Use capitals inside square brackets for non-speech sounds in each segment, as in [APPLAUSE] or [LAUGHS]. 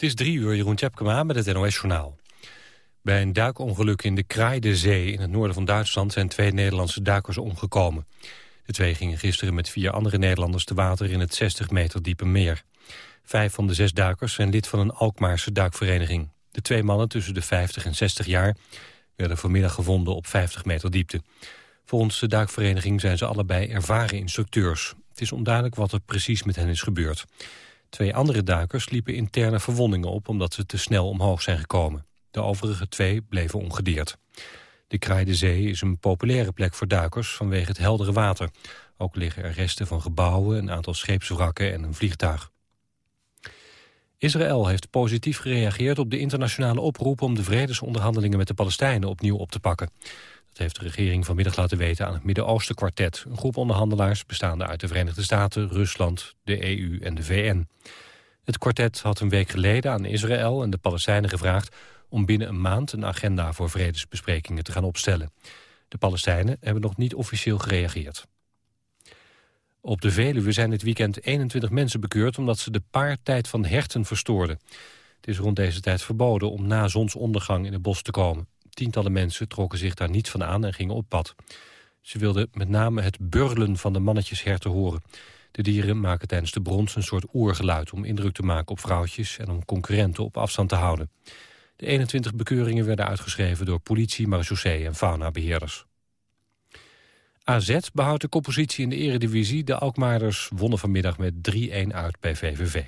Het is drie uur, Jeroen Tjepkema met het NOS-journaal. Bij een duikongeluk in de Kraaidezee in het noorden van Duitsland... zijn twee Nederlandse duikers omgekomen. De twee gingen gisteren met vier andere Nederlanders te water... in het 60 meter diepe meer. Vijf van de zes duikers zijn lid van een Alkmaarse duikvereniging. De twee mannen tussen de 50 en 60 jaar... werden vanmiddag gevonden op 50 meter diepte. Volgens de duikvereniging zijn ze allebei ervaren instructeurs. Het is onduidelijk wat er precies met hen is gebeurd. Twee andere duikers liepen interne verwondingen op... omdat ze te snel omhoog zijn gekomen. De overige twee bleven ongedeerd. De Kraaide Zee is een populaire plek voor duikers vanwege het heldere water. Ook liggen er resten van gebouwen, een aantal scheepswrakken en een vliegtuig. Israël heeft positief gereageerd op de internationale oproep om de vredesonderhandelingen met de Palestijnen opnieuw op te pakken. Heeft de regering vanmiddag laten weten aan het Midden-Oosten kwartet, een groep onderhandelaars bestaande uit de Verenigde Staten, Rusland, de EU en de VN. Het kwartet had een week geleden aan Israël en de Palestijnen gevraagd om binnen een maand een agenda voor vredesbesprekingen te gaan opstellen. De Palestijnen hebben nog niet officieel gereageerd. Op de Veluwe zijn dit weekend 21 mensen bekeurd... omdat ze de paartijd van herten verstoorden. Het is rond deze tijd verboden om na zonsondergang in het bos te komen. Tientallen mensen trokken zich daar niet van aan en gingen op pad. Ze wilden met name het burlen van de mannetjesherten horen. De dieren maken tijdens de brons een soort oergeluid... om indruk te maken op vrouwtjes en om concurrenten op afstand te houden. De 21 bekeuringen werden uitgeschreven door politie, marechaussee en faunabeheerders. AZ behoudt de koppositie in de eredivisie. De Alkmaarders wonnen vanmiddag met 3-1 uit bij VVV.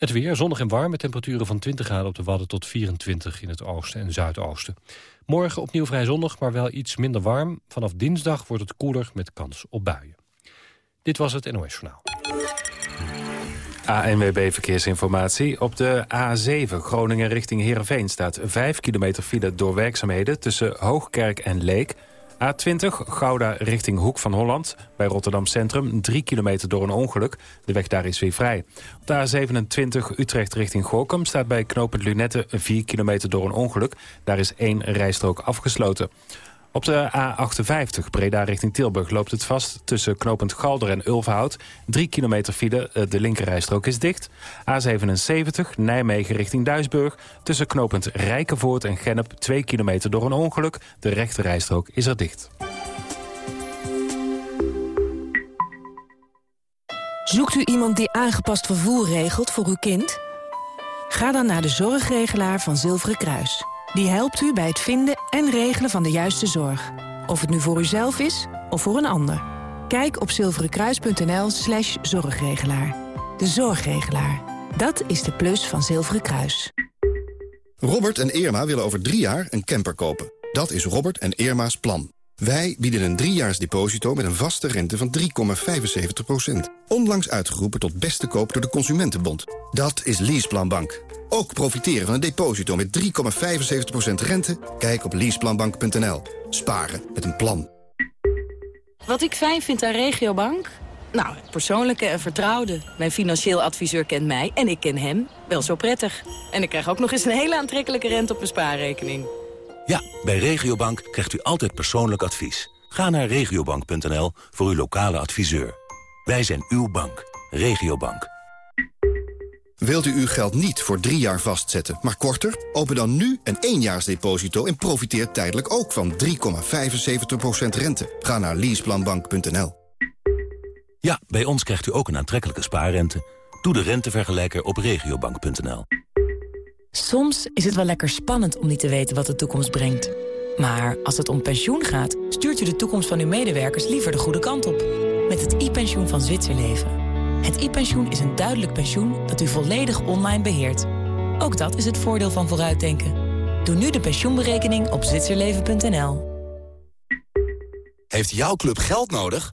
Het weer, zonnig en warm, met temperaturen van 20 graden op de Wadden tot 24 in het oosten en zuidoosten. Morgen opnieuw vrij zonnig, maar wel iets minder warm. Vanaf dinsdag wordt het koeler met kans op buien. Dit was het NOS Journaal. ANWB Verkeersinformatie. Op de A7 Groningen richting Heerenveen staat 5 kilometer file door werkzaamheden... tussen Hoogkerk en Leek... A20 Gouda richting Hoek van Holland. Bij Rotterdam Centrum 3 kilometer door een ongeluk. De weg daar is weer vrij. Op de A27 Utrecht richting Gorkum staat bij knooppunt Lunette 4 kilometer door een ongeluk. Daar is één rijstrook afgesloten. Op de A58 Breda richting Tilburg loopt het vast tussen knooppunt Galder en Ulverhout. Drie kilometer file, eh, de linkerrijstrook is dicht. A77 Nijmegen richting Duisburg. Tussen knooppunt Rijkenvoort en Gennep 2 kilometer door een ongeluk. De rechterrijstrook is er dicht. Zoekt u iemand die aangepast vervoer regelt voor uw kind? Ga dan naar de zorgregelaar van Zilveren Kruis. Die helpt u bij het vinden en regelen van de juiste zorg. Of het nu voor uzelf is of voor een ander. Kijk op zilverenkruis.nl slash zorgregelaar. De zorgregelaar. Dat is de plus van Zilveren Kruis. Robert en Irma willen over drie jaar een camper kopen. Dat is Robert en Irma's plan. Wij bieden een driejaars deposito met een vaste rente van 3,75%. Onlangs uitgeroepen tot beste koop door de Consumentenbond. Dat is Leaseplanbank. Ook profiteren van een deposito met 3,75% rente? Kijk op leaseplanbank.nl. Sparen met een plan. Wat ik fijn vind aan Regiobank? Nou, het persoonlijke en vertrouwde. Mijn financieel adviseur kent mij en ik ken hem wel zo prettig. En ik krijg ook nog eens een hele aantrekkelijke rente op mijn spaarrekening. Ja, bij Regiobank krijgt u altijd persoonlijk advies. Ga naar regiobank.nl voor uw lokale adviseur. Wij zijn uw bank. Regiobank. Wilt u uw geld niet voor drie jaar vastzetten, maar korter? Open dan nu een éénjaarsdeposito en profiteer tijdelijk ook van 3,75% rente. Ga naar leaseplanbank.nl. Ja, bij ons krijgt u ook een aantrekkelijke spaarrente. Doe de rentevergelijker op regiobank.nl. Soms is het wel lekker spannend om niet te weten wat de toekomst brengt. Maar als het om pensioen gaat, stuurt u de toekomst van uw medewerkers liever de goede kant op. Met het e-pensioen van Zwitserleven. Het e-pensioen is een duidelijk pensioen dat u volledig online beheert. Ook dat is het voordeel van vooruitdenken. Doe nu de pensioenberekening op zwitserleven.nl. Heeft jouw club geld nodig?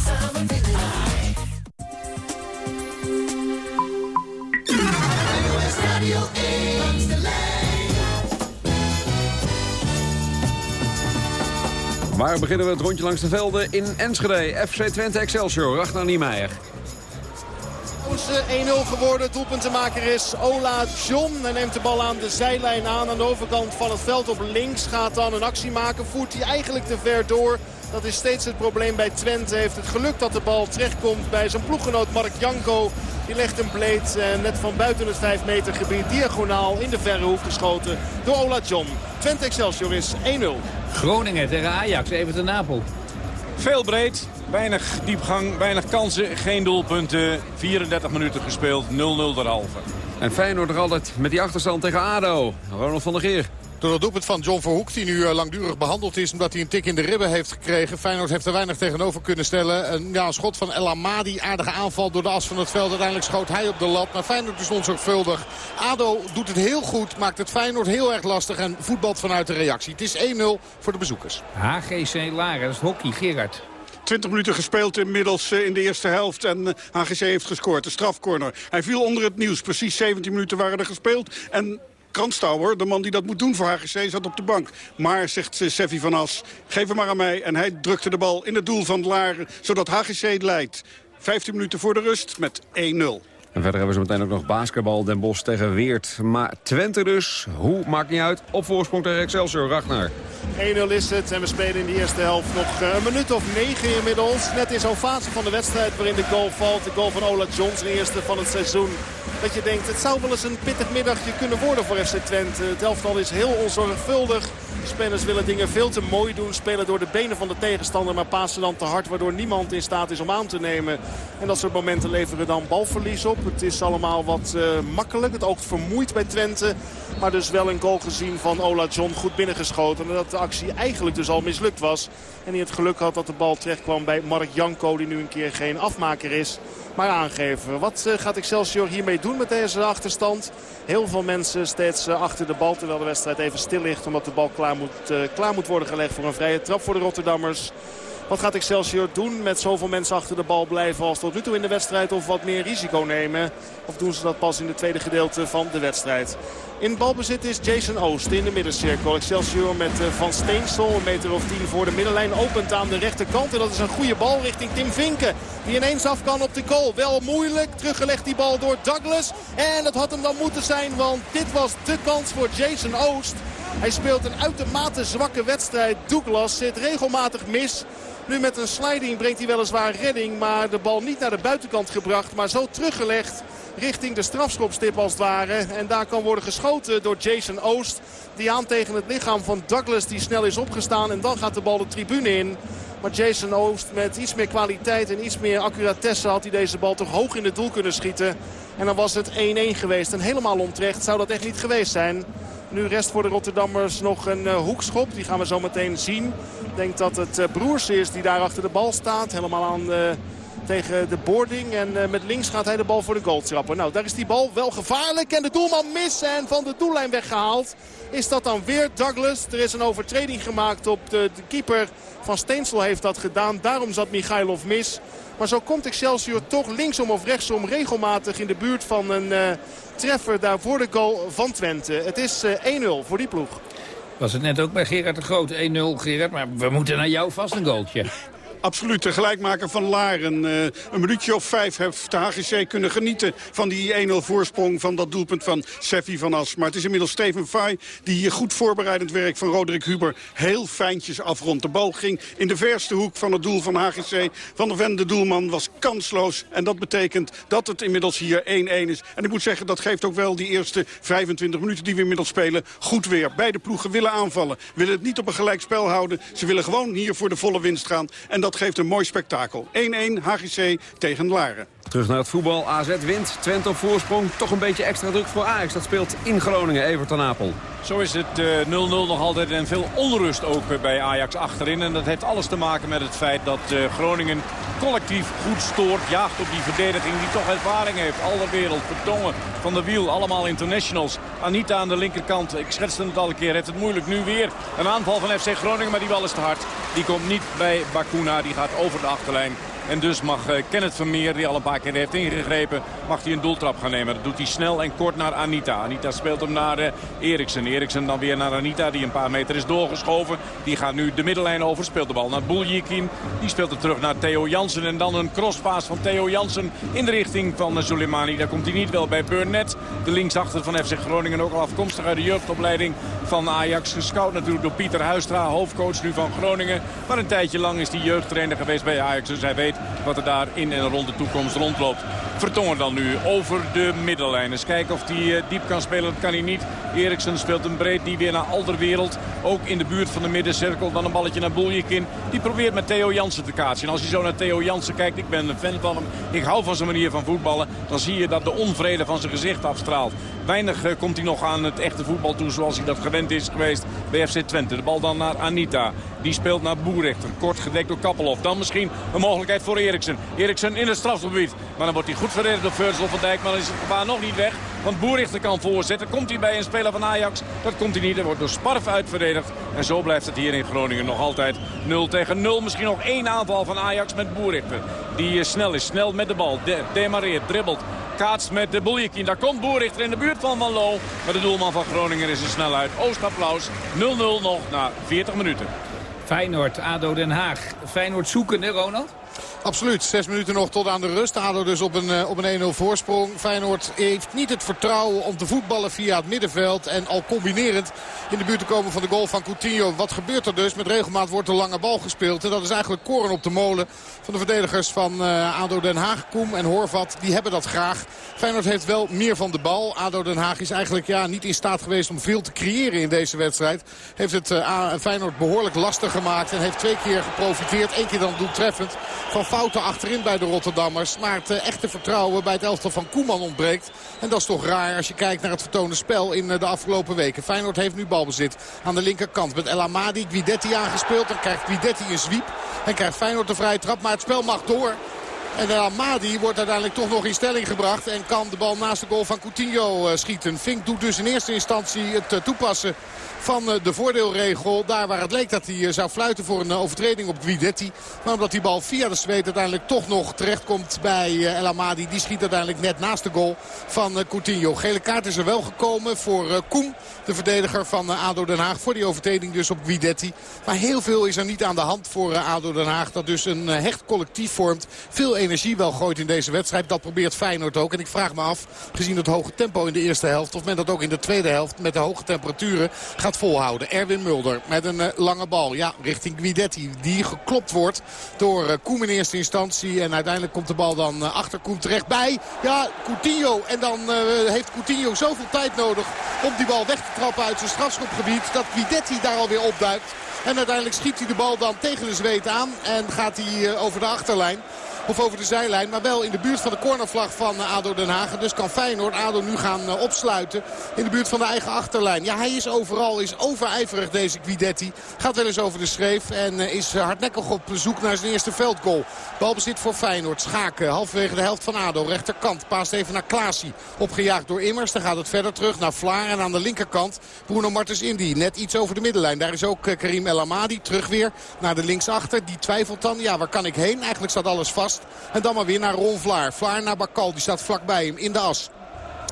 Radio 1. Waar beginnen we het rondje langs de velden in Enschede? FC Twente Excelsior, Ragnar Niemeyer. 1-0 geworden. Doelpuntenmaker is Ola John. Hij neemt de bal aan de zijlijn aan. Aan de overkant van het veld op links gaat dan een actie maken. Voert hij eigenlijk te ver door. Dat is steeds het probleem bij Twente. Heeft het geluk dat de bal terechtkomt bij zijn ploeggenoot Mark Janko. Die legt een bleed eh, net van buiten het 5 meter gebied diagonaal in de verre hoek geschoten door Ola John. Twente Excelsior is 1-0. Groningen tegen Ajax, even de Napel. Veel breed, weinig diepgang, weinig kansen, geen doelpunten. 34 minuten gespeeld, 0-0 derhalve. En Feyenoord nog altijd met die achterstand tegen ADO. Ronald van der Geer. Door het doelpunt van John Verhoek, die nu eh, langdurig behandeld is... omdat hij een tik in de ribben heeft gekregen. Feyenoord heeft er weinig tegenover kunnen stellen. Een, ja, een schot van El Amadi, aardige aanval door de as van het veld. Uiteindelijk schoot hij op de lat. Maar Feyenoord is onzorgvuldig. ADO doet het heel goed, maakt het Feyenoord heel erg lastig... en voetbalt vanuit de reactie. Het is 1-0 voor de bezoekers. HGC Laren, dat is hockey. Gerard. 20 minuten gespeeld inmiddels eh, in de eerste helft. En HGC eh, heeft gescoord, de strafcorner. Hij viel onder het nieuws. Precies 17 minuten waren er gespeeld. En Kranstouwer, de man die dat moet doen voor HGC, zat op de bank. Maar, zegt Seffi van As, geef hem maar aan mij. En hij drukte de bal in het doel van Laren, zodat HGC leidt. 15 minuten voor de rust met 1-0. En verder hebben we zo meteen ook nog basketbal Den Bosch tegen Weert. Maar Twente dus, hoe, maakt niet uit. Op voorsprong tegen Excelsior, Ragnar. 1-0 is het en we spelen in de eerste helft nog eh, een minuut of negen inmiddels. Net in zo'n fase van de wedstrijd waarin de goal valt. De goal van Ola Jones, de eerste van het seizoen. Dat je denkt, het zou wel eens een pittig middagje kunnen worden voor FC Twente. Het elftal is heel onzorgvuldig. De spelers willen dingen veel te mooi doen. Spelen door de benen van de tegenstander, maar passen dan te hard. Waardoor niemand in staat is om aan te nemen. En dat soort momenten leveren dan balverlies op. Het is allemaal wat uh, makkelijk. Het oogt vermoeid bij Twente. Maar dus wel een goal gezien van Ola John goed binnengeschoten. En dat de actie eigenlijk dus al mislukt was. En die het geluk had dat de bal terecht kwam bij Mark Janko. Die nu een keer geen afmaker is maar aangeven. Wat uh, gaat Excelsior hiermee doen met deze achterstand? Heel veel mensen steeds uh, achter de bal terwijl de wedstrijd even stil ligt. Omdat de bal klaar moet, uh, klaar moet worden gelegd voor een vrije trap voor de Rotterdammers. Wat gaat Excelsior doen met zoveel mensen achter de bal blijven als tot nu toe in de wedstrijd? Of wat meer risico nemen? Of doen ze dat pas in het tweede gedeelte van de wedstrijd? In balbezit is Jason Oost in de middencirkel. Excelsior met eh, Van Steensel, een meter of tien voor de middenlijn. Opent aan de rechterkant en dat is een goede bal richting Tim Vinken. Die ineens af kan op de goal. Wel moeilijk, teruggelegd die bal door Douglas. En dat had hem dan moeten zijn, want dit was de kans voor Jason Oost. Hij speelt een uitermate zwakke wedstrijd. Douglas zit regelmatig mis. Nu met een sliding brengt hij weliswaar redding. Maar de bal niet naar de buitenkant gebracht. Maar zo teruggelegd richting de strafschopstip als het ware. En daar kan worden geschoten door Jason Oost. Die aan tegen het lichaam van Douglas die snel is opgestaan. En dan gaat de bal de tribune in. Maar Jason Oost met iets meer kwaliteit en iets meer accuratesse had hij deze bal toch hoog in het doel kunnen schieten. En dan was het 1-1 geweest. En helemaal onterecht zou dat echt niet geweest zijn. Nu rest voor de Rotterdammers nog een uh, hoekschop. Die gaan we zo meteen zien. Denk dat het uh, Broers is die daar achter de bal staat. Helemaal aan tegen de boarding. En uh, met links gaat hij de bal voor de goal trappen. Nou, daar is die bal wel gevaarlijk. En de doelman mis en van de doellijn weggehaald. Is dat dan weer Douglas? Er is een overtreding gemaakt op de, de keeper van Steensel heeft dat gedaan. Daarom zat Michailov mis. Maar zo komt Excelsior toch linksom of rechtsom regelmatig in de buurt van een uh, treffer daar voor de goal van Twente. Het is uh, 1-0 voor die ploeg. Was het net ook bij Gerard de Groot 1-0 Gerard, maar we moeten naar jou vast een goaltje. Absoluut, de gelijkmaker van Laren. Uh, een minuutje of vijf heeft de HGC kunnen genieten van die 1-0 voorsprong van dat doelpunt van Seffi van As. Maar het is inmiddels Steven Fay die hier goed voorbereidend werk van Roderick Huber heel fijntjes afrondt. De bal ging in de verste hoek van het doel van HGC. Van der Ven, de doelman, was kansloos. En dat betekent dat het inmiddels hier 1-1 is. En ik moet zeggen, dat geeft ook wel die eerste 25 minuten die we inmiddels spelen goed weer. Beide ploegen willen aanvallen, willen het niet op een gelijk spel houden. Ze willen gewoon hier voor de volle winst gaan. En dat dat geeft een mooi spektakel. 1-1 HGC tegen Laren. Terug naar het voetbal. AZ wint. Twente op voorsprong. Toch een beetje extra druk voor Ajax. Dat speelt in Groningen. Everton Apel. Zo is het 0-0 uh, nog altijd en veel onrust ook uh, bij Ajax achterin. En dat heeft alles te maken met het feit dat uh, Groningen collectief goed stoort. Jaagt op die verdediging die toch ervaring heeft. Alderwereld, Vertongen, Van der Wiel, allemaal internationals. Anita aan de linkerkant. Ik schetste het al een keer. Het het moeilijk nu weer. Een aanval van FC Groningen, maar die bal is te hard. Die komt niet bij Bakuna. Die gaat over de achterlijn. En dus mag Kenneth Vermeer, die al een paar keer heeft ingegrepen, mag hij een doeltrap gaan nemen. Dat doet hij snel en kort naar Anita. Anita speelt hem naar Eriksen. Eriksen dan weer naar Anita, die een paar meter is doorgeschoven. Die gaat nu de middellijn over, speelt de bal naar Buljikin. Die speelt het terug naar Theo Jansen. En dan een crosspaas van Theo Jansen in de richting van Soleimani. Daar komt hij niet wel bij Burnett. De linksachter van FC Groningen ook al afkomstig uit de jeugdopleiding van Ajax. Gescout natuurlijk door Pieter Huistra, hoofdcoach nu van Groningen. Maar een tijdje lang is hij jeugdtrainer geweest bij Ajax. Dus hij weet wat er daar in en rond de toekomst rondloopt. Vertongen dan nu over de middenlijn. Eens kijken of hij eh, diep kan spelen. Dat kan hij niet. Eriksen speelt een breed. Die weer naar Alderwereld. Ook in de buurt van de middencirkel. Dan een balletje naar Buljekin. Die probeert met Theo Jansen te kaatsen. En als je zo naar Theo Jansen kijkt. Ik ben een fan van hem. Ik hou van zijn manier van voetballen. Dan zie je dat de onvrede van zijn gezicht afstraalt. Weinig eh, komt hij nog aan het echte voetbal toe zoals hij dat gewend is geweest bij FC Twente. De bal dan naar Anita. Die speelt naar Boerichter. Kort gedekt door Kappelhof. Dan misschien een mogelijkheid voor Eriksen. Eriksen in het strafgebied. Maar dan wordt hij goed verdedigd door Virgil van Dijk. Maar dan is het gevaar nog niet weg. Want Boerichter kan voorzetten. Komt hij bij een speler van Ajax? Dat komt hij niet. Er wordt door Sparf uitverdedigd. En zo blijft het hier in Groningen nog altijd 0 tegen 0. Misschien nog één aanval van Ajax met Boerichter. Die eh, snel is. Snel met de bal. De demareert. Dribbelt kaatst met de Buljekin. Daar komt Boerichter in de buurt van Van Loo. Maar de doelman van Groningen is er snel uit. Oostapplaus 0-0 nog na 40 minuten. Feyenoord, ADO Den Haag. Feyenoord zoeken, hè Ronald? Absoluut. Zes minuten nog tot aan de rust. ADO dus op een, eh, op een 1-0 voorsprong. Feyenoord heeft niet het vertrouwen om te voetballen via het middenveld. En al combinerend in de buurt te komen van de goal van Coutinho. Wat gebeurt er dus? Met regelmaat wordt de lange bal gespeeld. En dat is eigenlijk koren op de molen van de verdedigers van uh, ADO Den Haag. Koem en Horvat, die hebben dat graag. Feyenoord heeft wel meer van de bal. ADO Den Haag is eigenlijk ja, niet in staat geweest om veel te creëren in deze wedstrijd. Heeft het uh, Feyenoord behoorlijk lastig gemaakt. En heeft twee keer geprofiteerd. Eén keer dan doeltreffend van fouten achterin bij de Rotterdammers. Maar het uh, echte vertrouwen bij het elftal van Koeman ontbreekt. En dat is toch raar als je kijkt naar het vertoonde spel in uh, de afgelopen weken. Feyenoord heeft nu balbezit aan de linkerkant met El Amadi. Guidetti aangespeeld. Dan krijgt Guidetti een zwiep. En krijgt Feyenoord de vrije trap. Maar het spel mag door. En El Amadi wordt uiteindelijk toch nog in stelling gebracht. En kan de bal naast de goal van Coutinho uh, schieten. Fink doet dus in eerste instantie het toepassen van eh, de voordeelregel. Daar waar het leek dat hij eh, zou fluiten voor een eh, overtreding op Guidetti. Maar omdat die bal via de zweet uiteindelijk toch nog terechtkomt bij El Amadi. Die schiet uiteindelijk net naast de goal van Coutinho. Gele kaart is er wel gekomen voor Koem. De verdediger van ADO Den Haag. Voor die overtreding dus op Guidetti. Maar heel veel is er niet aan de hand voor ADO Den Haag. Dat dus een hecht collectief vormt. Veel energie wel gooit in deze wedstrijd. Dat probeert Feyenoord ook. En ik vraag me af, gezien het hoge tempo in de eerste helft... of men dat ook in de tweede helft met de hoge temperaturen volhouden. Erwin Mulder met een uh, lange bal. Ja, richting Guidetti. Die geklopt wordt door uh, Koem in eerste instantie. En uiteindelijk komt de bal dan uh, achter Koem terecht bij. Ja, Coutinho. En dan heeft Coutinho zoveel tijd nodig om die bal weg te trappen uit zijn strafschopgebied. Dat Guidetti daar alweer opduikt. En uiteindelijk schiet hij de bal dan tegen de zweet aan. En gaat hij over de achterlijn. Of over de zijlijn. Maar wel in de buurt van de cornervlag van eh, ADO Den Haag. Dus kan Feyenoord ADO nu gaan eh, opsluiten. In de buurt van de eigen achterlijn. Ja, hij is overal. Is overijverig deze Guidetti. Gaat wel eens over de schreef. En eh, is hardnekkig op zoek naar zijn eerste veldgoal. Balbezit voor Feyenoord. Schaken. Halverwege de helft van ADO. Rechterkant. Paast even naar Klaasie. Opgejaagd door Immers. Dan gaat het verder terug naar Vlaar. En aan de linkerkant Bruno Martens Indy. Net iets over de middenlijn. Daar is ook Karim El Amadi. Terug weer naar de linksachter. Die twijfelt dan. Ja, waar kan ik heen? Eigenlijk staat alles vast. En dan maar weer naar Ron Vlaar. Vlaar naar Bakal. Die staat vlakbij hem in de as.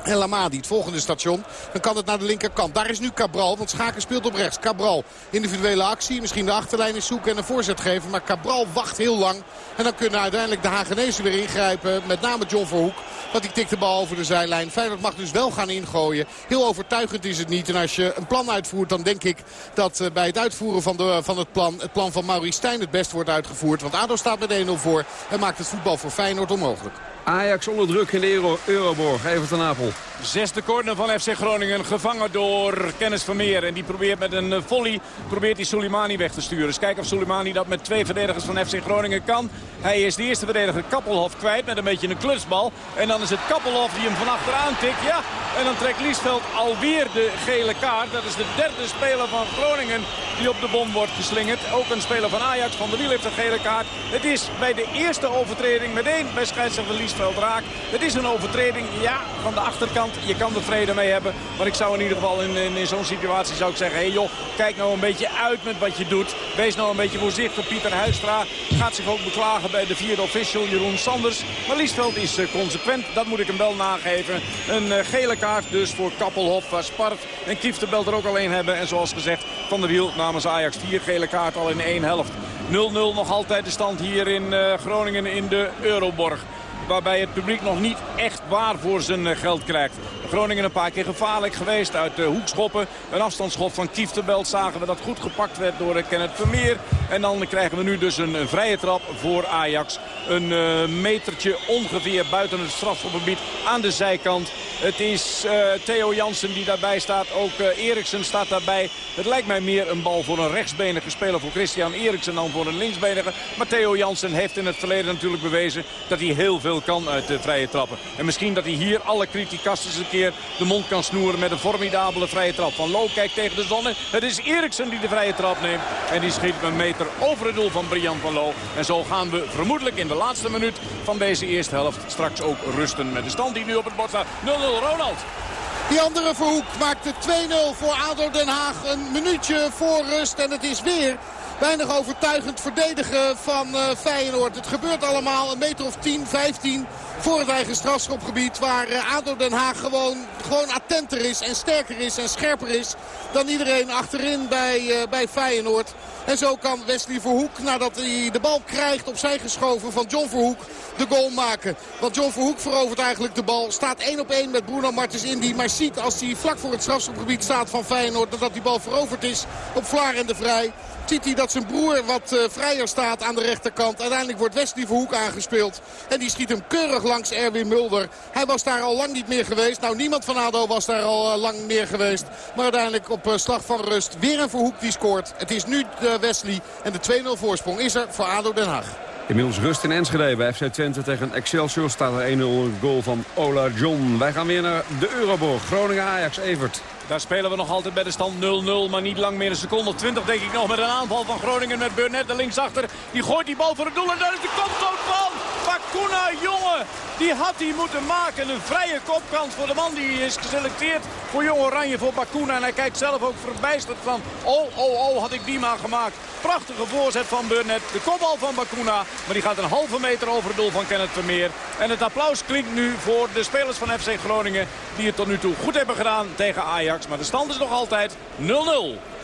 En Lamadi, het volgende station. Dan kan het naar de linkerkant. Daar is nu Cabral, want Schaken speelt op rechts. Cabral, individuele actie. Misschien de achterlijn is zoeken en een voorzet geven. Maar Cabral wacht heel lang. En dan kunnen uiteindelijk de Hagenezen weer ingrijpen. Met name John Verhoek. Want die tikt de bal over de zijlijn. Feyenoord mag dus wel gaan ingooien. Heel overtuigend is het niet. En als je een plan uitvoert, dan denk ik dat eh, bij het uitvoeren van, de, van het plan... het plan van Maurice Stijn het best wordt uitgevoerd. Want ADO staat met 1-0 voor en maakt het voetbal voor Feyenoord onmogelijk. Ajax onder druk in de Euro Euroborg. Even ten Apel. Zesde corner van FC Groningen. Gevangen door Kennis Vermeer. En die probeert met een eh, volley probeert die Soleimani weg te sturen. Dus kijken of Soleimani dat met twee verdedigers van FC Groningen kan. Hij is de eerste verdediger Kappelhof kwijt met een beetje een klutsbal. En dan is het Kappelhof die hem van achteraan tikt. Ja, en dan trekt Liesveld alweer de gele kaart. Dat is de derde speler van Groningen die op de bom wordt geslingerd. Ook een speler van Ajax. Van de Wiel heeft een gele kaart. Het is bij de eerste overtreding meteen bij scheidsrechter Liesveld raak. Het is een overtreding, ja, van de achterkant. Je kan er vrede mee hebben. Maar ik zou in ieder geval in, in, zo'n situatie zou ik zeggen... hé hey joh, kijk nou een beetje uit met wat je doet. Wees nou een beetje voorzichtig. Pieter Huistra gaat zich ook beklagen bij de vierde official Jeroen Sanders. Maar Liestveld is uh, consequent, dat moet ik hem wel nageven. Een uh, gele kaart dus voor Kappelhof, waar Spart en Kieftenbelt er ook alleen hebben. En zoals gezegd, Van der Wiel namens Ajax vier gele kaart al in één helft. 0-0 nog altijd de stand hier in Groningen in de Euroborg. Waarbij het publiek nog niet echt waar voor zijn geld krijgt. Groningen een paar keer gevaarlijk geweest uit de hoekschoppen. Een afstandsschop van Kieftenbelt zagen we dat goed gepakt werd door Kenneth Vermeer. En dan krijgen we nu dus een, vrije trap voor Ajax. Een uh, metertje ongeveer buiten het strafschopgebied aan de zijkant. Het is uh, Theo Jansen die daarbij staat. Ook Eriksen staat daarbij. Het lijkt mij meer een bal voor een rechtsbenige speler voor Christian Eriksen dan voor een linksbenige. Maar Theo Jansen heeft in het verleden natuurlijk bewezen dat hij heel veel kan uit de vrije trappen. En misschien dat hij hier alle criticasters een keer de mond kan snoeren met een formidabele vrije trap. Van Lo kijkt tegen de zon. Het is Eriksen die de vrije trap neemt. En die schiet een meter over het doel van Brian van Lo. En zo gaan we vermoedelijk in de laatste minuut van deze eerste helft straks ook rusten. Met de stand die nu op het bord staat. 0-0 Ronald. Die andere Verhoek maakt de 2-0 voor ADO Den Haag. Een minuutje voor rust en het is weer weinig overtuigend verdedigen van uh, Feyenoord. Het gebeurt allemaal een meter of 10, 15 voor het eigen strafschopgebied. Waar uh, ADO Den Haag gewoon, gewoon attenter is en sterker is en scherper is dan iedereen achterin bij, uh, bij Feyenoord. En zo kan Wesley Verhoek, nadat hij de bal krijgt opzij geschoven van John Verhoek, de goal maken. Want John Verhoek verovert eigenlijk de bal. Staat 1 op 1 met Bruno Martens Indy. Maar ziet als hij vlak voor het strafschopgebied staat van Feyenoord... dat die bal veroverd is op Vlaar en de Vrij ziet hij dat zijn broer wat uh, vrijer staat aan de rechterkant. Uiteindelijk wordt Wesley Verhoek aangespeeld. En die schiet hem keurig langs Erwin Mulder. Hij was daar al lang niet meer geweest. Nou, niemand van ADO was daar al uh, lang meer geweest. Maar uiteindelijk op uh, slag van rust weer een Verhoek die scoort. Het is nu Wesley en de 2-0 voorsprong is er voor ADO Den Haag. Inmiddels rust in Enschede bij FC Twente tegen Excelsior staat er 1-0 goal van Ola John. Wij gaan weer naar de Euroborg. Groningen-Ajax, Evert. Daar spelen we nog altijd bij de stand 0-0. Maar niet lang meer een seconde 20 denk ik nog met een aanval van Groningen met Burnett de linksachter. Die gooit die bal voor het doel en daar is de kopstoot van Bakuna, jongen. Die had hij moeten maken. Een vrije kopkans voor de man die is geselecteerd voor Jong Oranje voor Bakuna. En hij kijkt zelf ook verbijsterd van, oh, oh, oh, had ik die maar gemaakt. Prachtige voorzet van Burnett. De kopbal van Bakuna. Maar die gaat een halve meter over het doel van Kenneth Vermeer. En het applaus klinkt nu voor de spelers van FC Groningen. Die het tot nu toe goed hebben gedaan tegen Ajax. Maar de stand is nog altijd 0-0.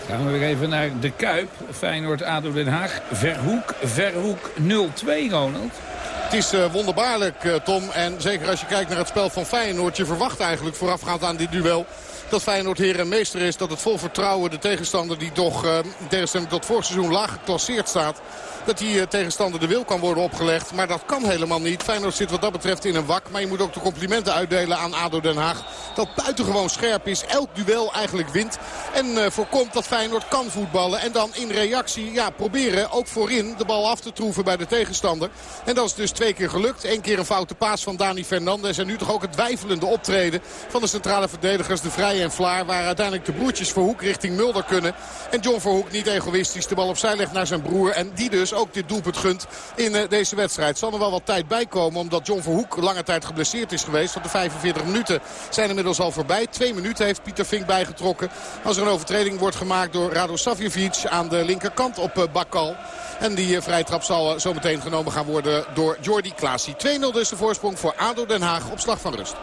Gaan we weer even naar de Kuip. Feyenoord-ADO Den Haag. Verhoek, Verhoek 0-2, Ronald. Het is uh, wonderbaarlijk, uh, Tom. En zeker als je kijkt naar het spel van Feyenoord. Je verwacht eigenlijk voorafgaand aan dit duel dat Feyenoord heer en meester is. Dat het vol vertrouwen de tegenstander die toch in tegenstelling tot vorig seizoen laag geclasseerd staat dat die tegenstander de wil kan worden opgelegd. Maar dat kan helemaal niet. Feyenoord zit wat dat betreft in een wak. Maar je moet ook de complimenten uitdelen aan ADO Den Haag. Dat buitengewoon scherp is. Elk duel eigenlijk wint. En uh, voorkomt dat Feyenoord kan voetballen. En dan in reactie ja, proberen ook voorin de bal af te troeven bij de tegenstander. En dat is dus twee keer gelukt. Eén keer een foute paas van Dani Fernandes. En nu toch ook het twijfelende optreden van de centrale verdedigers De Vrij en Vlaar. Waar uiteindelijk de broertjes Verhoek richting Mulder kunnen. En John Verhoek niet egoïstisch de bal opzij legt naar zijn broer. En die dus ook dit doelpunt gunt in uh, deze wedstrijd. Zal er wel wat tijd bij komen omdat John Verhoek lange tijd geblesseerd is geweest. Want de 45 minuten zijn inmiddels al voorbij. Twee minuten heeft Pieter Vink bijgetrokken. Als er een overtreding wordt gemaakt door Rado Savjevic aan de linkerkant op uh, Bakal. En die uh, vrije trap zal zo meteen genomen gaan worden door Jordi Klaasie. 2-0 dus de voorsprong voor ADO Den Haag op slag van rust.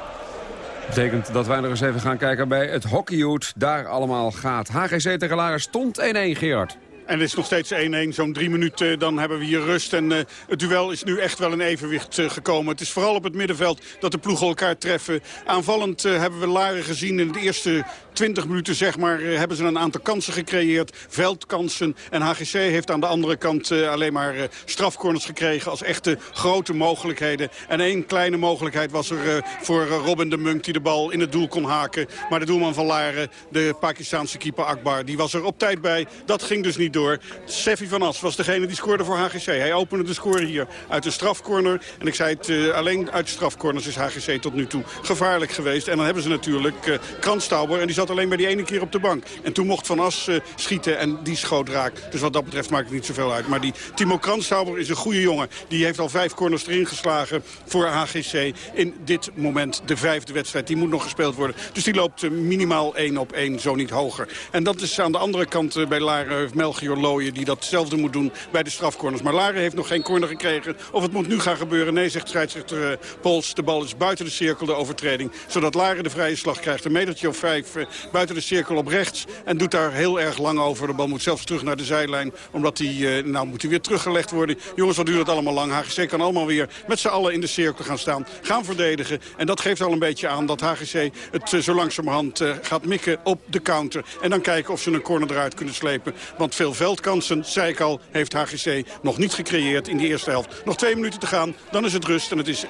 betekent dat wij nog eens even gaan kijken bij het hockeyhoed. Daar allemaal gaat. HGC tegen Laren stond 1-1, Gerard. En het is nog steeds 1-1, zo'n drie minuten, dan hebben we hier rust. En uh, het duel is nu echt wel in evenwicht uh, gekomen. Het is vooral op het middenveld dat de ploegen elkaar treffen. Aanvallend hebben we Laren gezien in de eerste 20 minuten zeg maar, hebben ze een aantal kansen gecreëerd. Veldkansen. En HGC heeft aan de andere kant alleen maar strafcorners gekregen als echte grote mogelijkheden. En één kleine mogelijkheid was er voor Robin de Munk die de bal in het doel kon haken. Maar de doelman van Laren, de Pakistanse keeper Akbar, die was er op tijd bij. Dat ging dus niet niet door. Seffi van As was degene die scoorde voor HGC. Hij opende de score hier uit de strafcorner. En ik zei het, uh, alleen uit strafcorners is HGC tot nu toe gevaarlijk geweest. En dan hebben ze natuurlijk uh, Kranstauber. En die zat alleen maar die ene keer op de bank. En toen mocht Van As uh, schieten en die schoot raak. Dus wat dat betreft maakt het niet zoveel uit. Maar die Timo Kranstauber is een goede jongen. Die heeft al vijf corners erin geslagen voor HGC. In dit moment de vijfde wedstrijd. Die moet nog gespeeld worden. Dus die loopt minimaal één op één, zo niet hoger. En dat is aan de andere kant bij Laren Melchior Looyen... die datzelfde moet doen bij de strafcorners. Maar Laren heeft nog geen corner gekregen. Of het moet nu gaan gebeuren. Nee, zegt scheidsrechter uh, Pols. De bal is buiten de cirkel, de overtreding. Zodat Laren de vrije slag krijgt. Een metertje of vijf uh, buiten de cirkel op rechts. En doet daar heel erg lang over. De bal moet zelfs terug naar de zijlijn. Omdat hij, uh, nou moet hij weer teruggelegd worden. Jongens, wat duurt het allemaal lang? HGC kan allemaal weer met z'n allen in de cirkel gaan staan. Gaan verdedigen. En dat geeft al een beetje aan dat HGC het zo langzamerhand gaat mikken op de counter. En dan kijken of ze een corner eruit kunnen slepen. Want veel veldkansen, zei ik al, heeft HGC nog niet gecreëerd in die eerste helft. Nog twee minuten te gaan, dan is het rust en het is 1-1.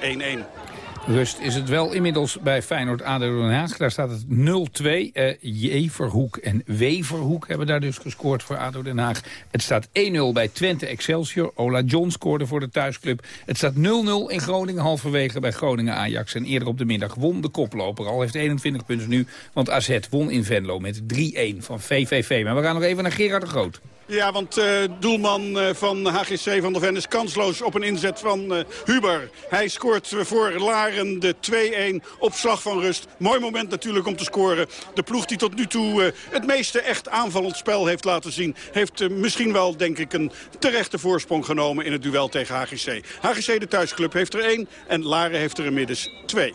Rust is het wel inmiddels bij Feyenoord ADO Den Haag. Daar staat het 0-2. Uh, Jeverhoek en Weverhoek hebben daar dus gescoord voor ADO Den Haag. Het staat 1-0 bij Twente Excelsior. Ola John scoorde voor de thuisclub. Het staat 0-0 in Groningen halverwege bij Groningen Ajax. En eerder op de middag won de koploper. Al heeft 21 punten nu, want AZ won in Venlo met 3-1 van VVV. Maar we gaan nog even naar Gerard de Groot. Ja, want uh, doelman uh, van HGC van der Ven is kansloos op een inzet van uh, Huber. Hij scoort voor Laren de 2-1 op slag van rust. Mooi moment natuurlijk om te scoren. De ploeg die tot nu toe het meeste echt aanvallend spel heeft laten zien... heeft misschien wel, denk ik, een terechte voorsprong genomen in het duel tegen HGC. HGC, de thuisclub, heeft er één en Laren heeft er inmiddels twee.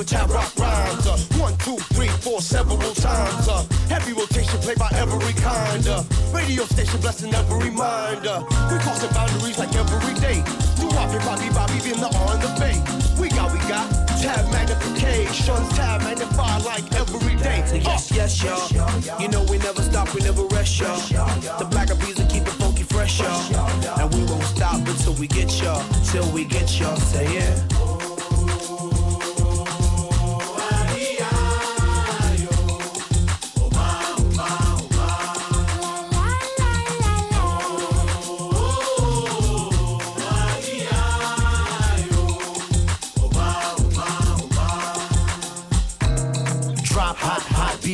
Which have rock rhymes. Uh, one, two, three, four, several times. Uh, heavy rotation played by every kind. Uh, radio station blessing every mind. Uh, we crossing boundaries like every day. Do Bobby, Bobby, Bobby, in the on the bay. We got, we got tab magnification, tab magnify like every day. So yes, yes, y'all. You know we never stop, we never rest, y'all. The black bees will keep it funky fresh, y'all. And we won't stop until we get y'all, till we get y'all. Say yeah.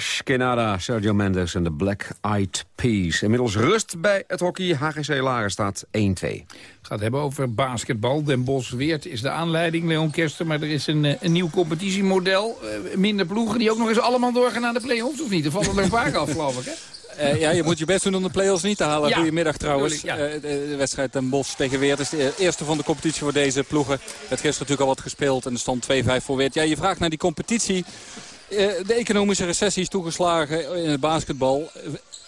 Mash Kenada, Sergio Mendes en de Black Eyed Peas. Inmiddels rust bij het hockey. HGC Lager staat 1-2. Het gaat hebben over basketbal. Den Bosch Weert is de aanleiding, Leon Kersten. Maar er is een, eh, een nieuw competitiemodel. Eh, minder ploegen die ook nog eens allemaal doorgaan naar de play-offs, of niet? Er vallen er een paar af, geloof ik, hè? [LAUGHS] Eh, ja, je moet je best doen om de play-offs niet te halen. Ja, Goedemiddag trouwens. ja. Eh, de, de wedstrijd Den Bosch tegen Weert is de eerste van de competitie voor deze ploegen. Het gisteren natuurlijk al wat gespeeld en er stond 2-5 voor Weert. Ja, je vraagt naar die competitie. Eh, de economische recessie is toegeslagen in het basketbal. Eh,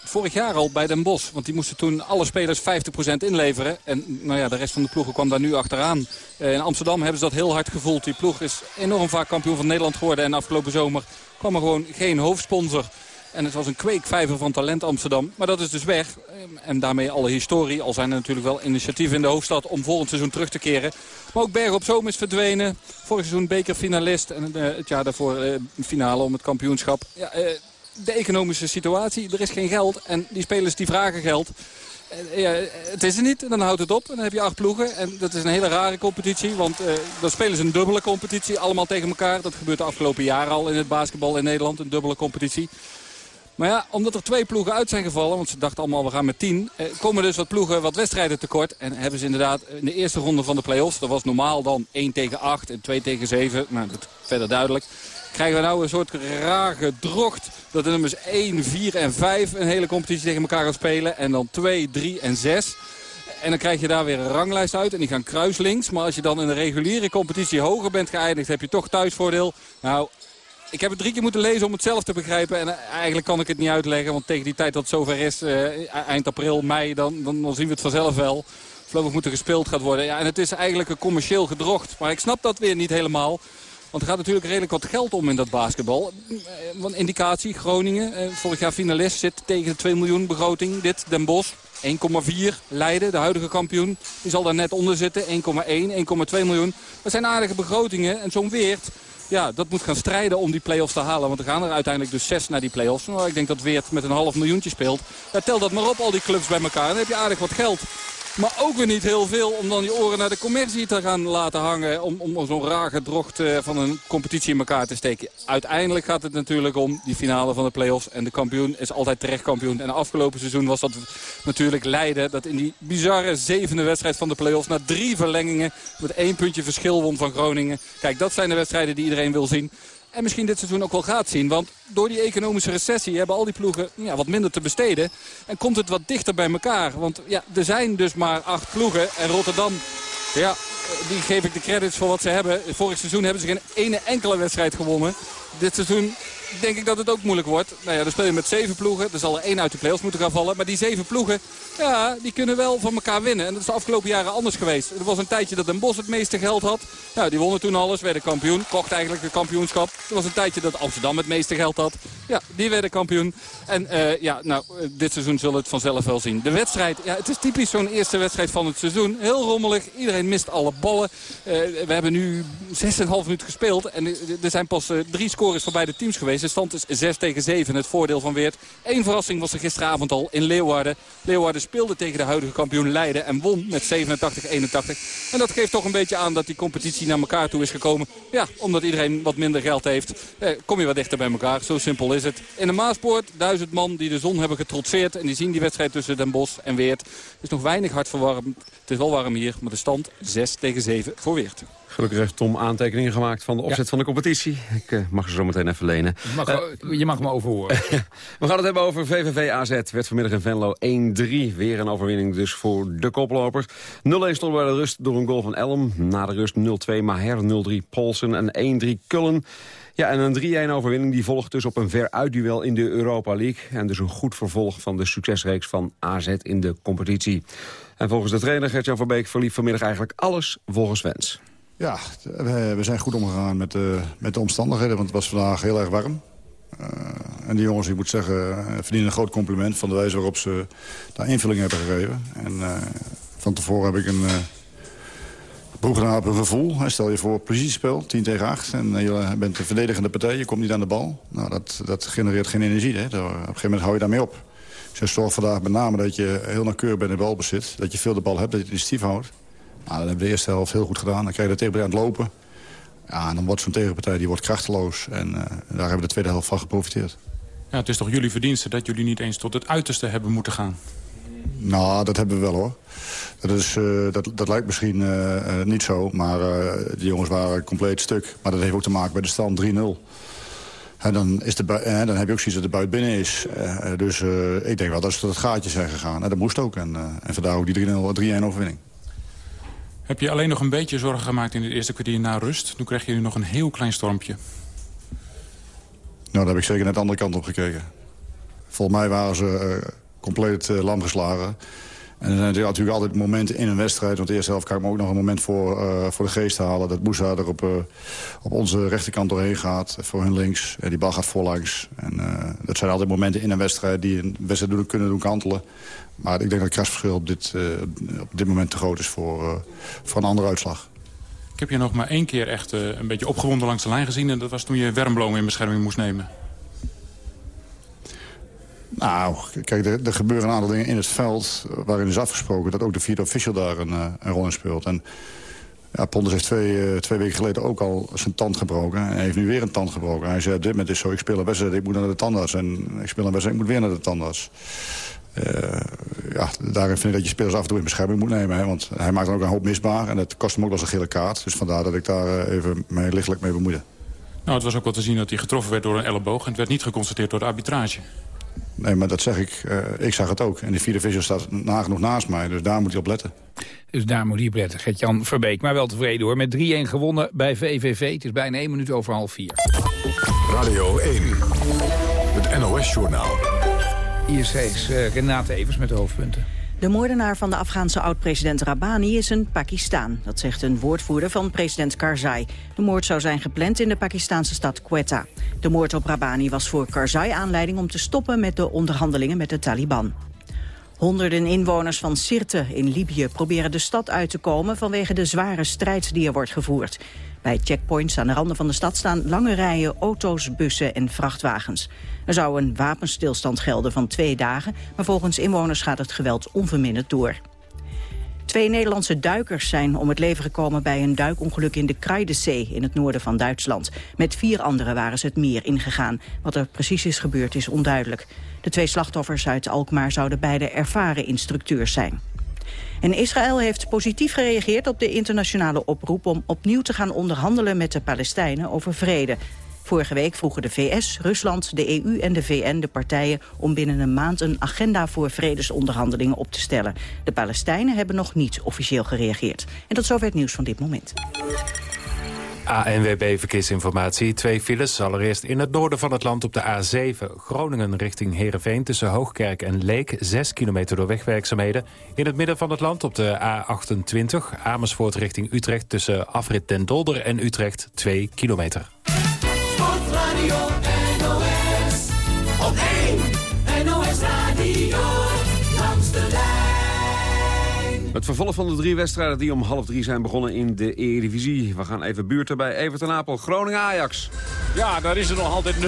Vorig jaar al bij Den Bosch. Want die moesten toen alle spelers 50% inleveren. En nou ja, de rest van de ploegen kwam daar nu achteraan. Eh, in Amsterdam hebben ze dat heel hard gevoeld. Die ploeg is enorm vaak kampioen van Nederland geworden. En afgelopen zomer kwam er gewoon geen hoofdsponsor. En het was een kweekvijver van talent Amsterdam. Maar dat is dus weg. En daarmee alle historie. Al zijn er natuurlijk wel initiatieven in de hoofdstad om volgend seizoen terug te keren. Maar ook Bergen op Zoom is verdwenen. Vorig seizoen bekerfinalist. En eh, het jaar daarvoor eh, finale om het kampioenschap. Ja, eh, de economische situatie. Er is geen geld. En die spelers die vragen geld. Ja, het is er niet en dan houdt het op. En dan heb je acht ploegen. En dat is een hele rare competitie. Want eh, dan spelen ze een dubbele competitie. Allemaal tegen elkaar. Dat gebeurt de afgelopen jaren al in het basketbal in Nederland. Een dubbele competitie. Maar ja, omdat er twee ploegen uit zijn gevallen, want ze dachten allemaal we gaan met tien, eh, komen dus wat ploegen wat wedstrijden tekort. En hebben ze inderdaad in de eerste ronde van de play-offs, dat was normaal dan 1 tegen 8 en 2 tegen 7, maar dat is verder duidelijk. Krijgen we nou een soort raar gedrocht dat de nummers 1, 4 en 5 een hele competitie tegen elkaar gaan spelen. En dan 2, 3 en 6. En dan krijg je daar weer een ranglijst uit en die gaan kruislinks. Maar als je dan in de reguliere competitie hoger bent geëindigd, heb je toch thuisvoordeel. Nou, ik heb het drie keer moeten lezen om het zelf te begrijpen. En eh, eigenlijk kan ik het niet uitleggen. Want tegen die tijd dat het zover is, eh, eind april, mei, dan, dan, dan zien we het vanzelf wel. Voorlopig moet er gespeeld gaat worden. Ja, en het is eigenlijk een commercieel gedrocht. Maar ik snap dat weer niet helemaal. Want er gaat natuurlijk redelijk wat geld om in dat basketbal. Eh, Want indicatie, Groningen, eh, vorig jaar finalist, zit tegen de 2 miljoen begroting. Dit, Den Bosch, 1,4. Leiden, de huidige kampioen, die zal daar net onder zitten. 1,1, 1,2 miljoen. Dat zijn aardige begrotingen. En zo'n Weert, ja, dat moet gaan strijden om die play-offs te halen. Want er gaan er uiteindelijk dus zes naar die play-offs. Nou, ik denk dat Weert met een half miljoentje speelt. Tel dat maar op, al die clubs bij elkaar. Dan heb je aardig wat geld. Maar ook weer niet heel veel om dan je oren naar de commercie te gaan laten hangen. Om, om zo'n raar gedrocht eh, van een competitie in elkaar te steken. Uiteindelijk gaat het natuurlijk om die finale van de play-offs. En de kampioen is altijd terecht kampioen. En afgelopen seizoen was dat natuurlijk Leiden. Dat in die bizarre zevende wedstrijd van de play-offs. Na drie verlengingen met één puntje verschil won van Groningen. Kijk, dat zijn de wedstrijden die iedereen wil zien. En misschien dit seizoen ook wel gaat zien. Want door die economische recessie hebben al die ploegen ja, wat minder te besteden. En komt het wat dichter bij elkaar. Want ja, er zijn dus maar acht ploegen. En Rotterdam, ja, die geef ik de credits voor wat ze hebben. Vorig seizoen hebben ze geen ene enkele wedstrijd gewonnen. Dit seizoen denk ik dat het ook moeilijk wordt. Nou ja, dan speel je met zeven ploegen. Er zal er één uit de play-offs moeten gaan vallen. Maar die zeven ploegen, ja, die kunnen wel van elkaar winnen. En dat is de afgelopen jaren anders geweest. Er was een tijdje dat Den Bosch het meeste geld had. Nou, die wonnen toen alles, werden kampioen. Kocht eigenlijk het kampioenschap. Er was een tijdje dat Amsterdam het meeste geld had. Ja, die werden kampioen. En eh, ja, nou, eh, dit seizoen zullen we het vanzelf wel zien. De wedstrijd, ja, het is typisch zo'n eerste wedstrijd van het seizoen. Heel rommelig. Iedereen mist alle ballen. Eh, we hebben nu 6,5 minuten gespeeld. En er zijn pas drie scores voor beide teams geweest. De stand is 6 tegen 7. Het voordeel van Weert. Eén verrassing was er gisteravond al in Leeuwarden. Leeuwarden speelde tegen de huidige kampioen Leiden. En won met 87-81. En dat geeft toch een beetje aan dat die competitie naar elkaar toe is gekomen. Ja, omdat iedereen wat minder geld heeft. Eh, kom je wat dichter bij elkaar. Zo simpel is het. In de Maaspoort, duizend man die de zon hebben getrotseerd. En die zien die wedstrijd tussen Den Bosch en Weert. Het is nog weinig hard verwarmd. Het is wel warm hier. Maar de stand 6 tegen 7 voor Weert. Gelukkig heeft Tom aantekeningen gemaakt van de opzet van de competitie. Ik eh, mag ze zo meteen even lenen. Je mag, je mag me overhoren. [LAUGHS] We gaan het hebben over VVV AZ. Werd vanmiddag in Venlo 1-3. Weer een overwinning dus voor de koplopers. 0-1 stond bij de rust door een goal van Elm. Na de rust 0-2 Maher, 0-3 Polsen en 1-3 Kullen. Ja, en een 3-1 overwinning die volgt dus op een veruitduel in de Europa League. En dus een goed vervolg van de succesreeks van AZ in de competitie. En volgens de trainer Gert-Jan van Beek verliep vanmiddag eigenlijk alles volgens wens. Ja, we, zijn goed omgegaan met, de met de omstandigheden, want het was vandaag heel erg warm. Uh, en die jongens, ik moet zeggen, eh, verdienen een groot compliment... van de wijze waarop ze daar invulling hebben gegeven. En van tevoren heb ik een uh, broek op gevoel. Stel je voor positiespel, 10 tegen 8. En je bent een verdedigende partij, je komt niet aan de bal. Nou, dat, dat genereert geen energie. Hè. Op een gegeven moment hou je daarmee op. Dus zorg vandaag met name dat je heel nauwkeurig bij de bal bezit. Dat je veel de bal hebt, dat je het initiatief houdt. Nou, dat hebben we de eerste helft heel goed gedaan. Dan krijg je de tegenpartij aan het lopen. Ja, en dan wordt zo'n tegenpartij die wordt krachteloos. En uh, daar hebben we de tweede helft van geprofiteerd. Ja, het is toch jullie verdienste dat jullie niet eens tot het uiterste hebben moeten gaan? Nou, dat hebben we wel hoor. Dat, is, eh, dat, dat lijkt misschien eh, eh, niet zo, maar eh de jongens waren compleet stuk. Maar dat heeft ook te maken met de stand 3-0. En dan, is de, eh, dan heb je ook zoiets dat de buit binnen is. Eh, dus eh, ik denk wel dat ze tot het gaatje zijn gegaan. En dat moest ook. En, eh, en vandaar ook die 3-0 3-1 overwinning. Heb je alleen nog een beetje zorgen gemaakt in het eerste kwartier na rust? Toen kreeg je nu nog een heel klein stormpje. Nou, daar heb ik zeker net de andere kant op gekeken. Volgens mij waren ze eh, compleet uh, lam geslagen. En er zijn natuurlijk altijd momenten in een wedstrijd. Want de eerste helft kan ik me ook nog een moment voor, uh, voor de geest halen. Dat Boussa er op, uh, op onze rechterkant doorheen gaat. Voor hun links. En die bal gaat voorlangs. En dat zijn altijd momenten in een wedstrijd die een wedstrijd kunnen doen kantelen. Maar ik denk dat het krasverschil op dit, op dit moment te groot is voor, voor een andere uitslag. Ik heb je nog maar één keer echt een beetje opgewonden langs de lijn gezien. En dat was toen je Wermbloom in bescherming moest nemen. Nou, kijk, er, er, gebeuren een aantal dingen in het veld... waarin is afgesproken dat ook de vierde official daar een, een rol in speelt. En ja, heeft twee, uh, twee weken geleden ook al zijn tand gebroken. En heeft nu weer een tand gebroken. Hij zei, dit moment is zo, ik speel een wedstrijd, ik moet naar de tandarts. En ik speel een wedstrijd, ik moet weer naar de tandarts. Uh, ja, daarin vind ik dat je spelers af en toe in bescherming moet nemen. Hè, want hij maakt dan ook een hoop misbaar. En dat kost hem ook wel eens een gele kaart. Dus vandaar dat ik daar even mee lichtelijk mee bemoeide. Nou, het was ook wel te zien dat hij getroffen werd door een elleboog. En het werd niet geconstateerd door de arbitrage. Nee, maar dat zeg ik. Uh, ik zag het ook. En de vierde vision staat nagenoeg naast mij. Dus daar moet hij op letten. Dus daar moet hij op letten. Gert-Jan Verbeek. Maar wel tevreden hoor. Met 3-1 gewonnen bij VVV. Het is bijna 1 minuut over half 4. Radio 1. Het NOS-journaal. Hier is uh, Renate Evers met de hoofdpunten. De moordenaar van de Afghaanse oud-president Rabani is een Pakistaan. Dat zegt een woordvoerder van president Karzai. De moord zou zijn gepland in de Pakistanse stad Quetta. De moord op Rabani was voor Karzai aanleiding om te stoppen met de onderhandelingen met de Taliban. Honderden inwoners van Sirte in Libië proberen de stad uit te komen vanwege de zware strijd die er wordt gevoerd. Bij checkpoints aan de randen van de stad staan lange rijen auto's, bussen en vrachtwagens. Er zou een wapenstilstand gelden van twee dagen, maar volgens inwoners gaat het geweld onverminderd door. Twee Nederlandse duikers zijn om het leven gekomen bij een duikongeluk in de Kreidezee in het noorden van Duitsland. Met vier anderen waren ze het meer ingegaan. Wat er precies is gebeurd is onduidelijk. De twee slachtoffers uit Alkmaar zouden beide ervaren instructeurs zijn. En Israël heeft positief gereageerd op de internationale oproep om opnieuw te gaan onderhandelen met de Palestijnen over vrede. Vorige week vroegen de VS, Rusland, de EU en de VN de partijen om binnen een maand een agenda voor vredesonderhandelingen op te stellen. De Palestijnen hebben nog niet officieel gereageerd. En tot zover het nieuws van dit moment. ANWB Verkeersinformatie. Twee files. Allereerst in het noorden van het land op de A7. Groningen richting Heerenveen tussen Hoogkerk en Leek. 6 kilometer door wegwerkzaamheden. In het midden van het land op de A28. Amersfoort richting Utrecht tussen Afrit Den Dolder en Utrecht 2 kilometer. Het vervolg van de drie wedstrijden die om half drie zijn begonnen in de Eredivisie. We gaan even buurten bij Everton Apel, Groningen-Ajax. Ja, daar is het nog altijd 0-0.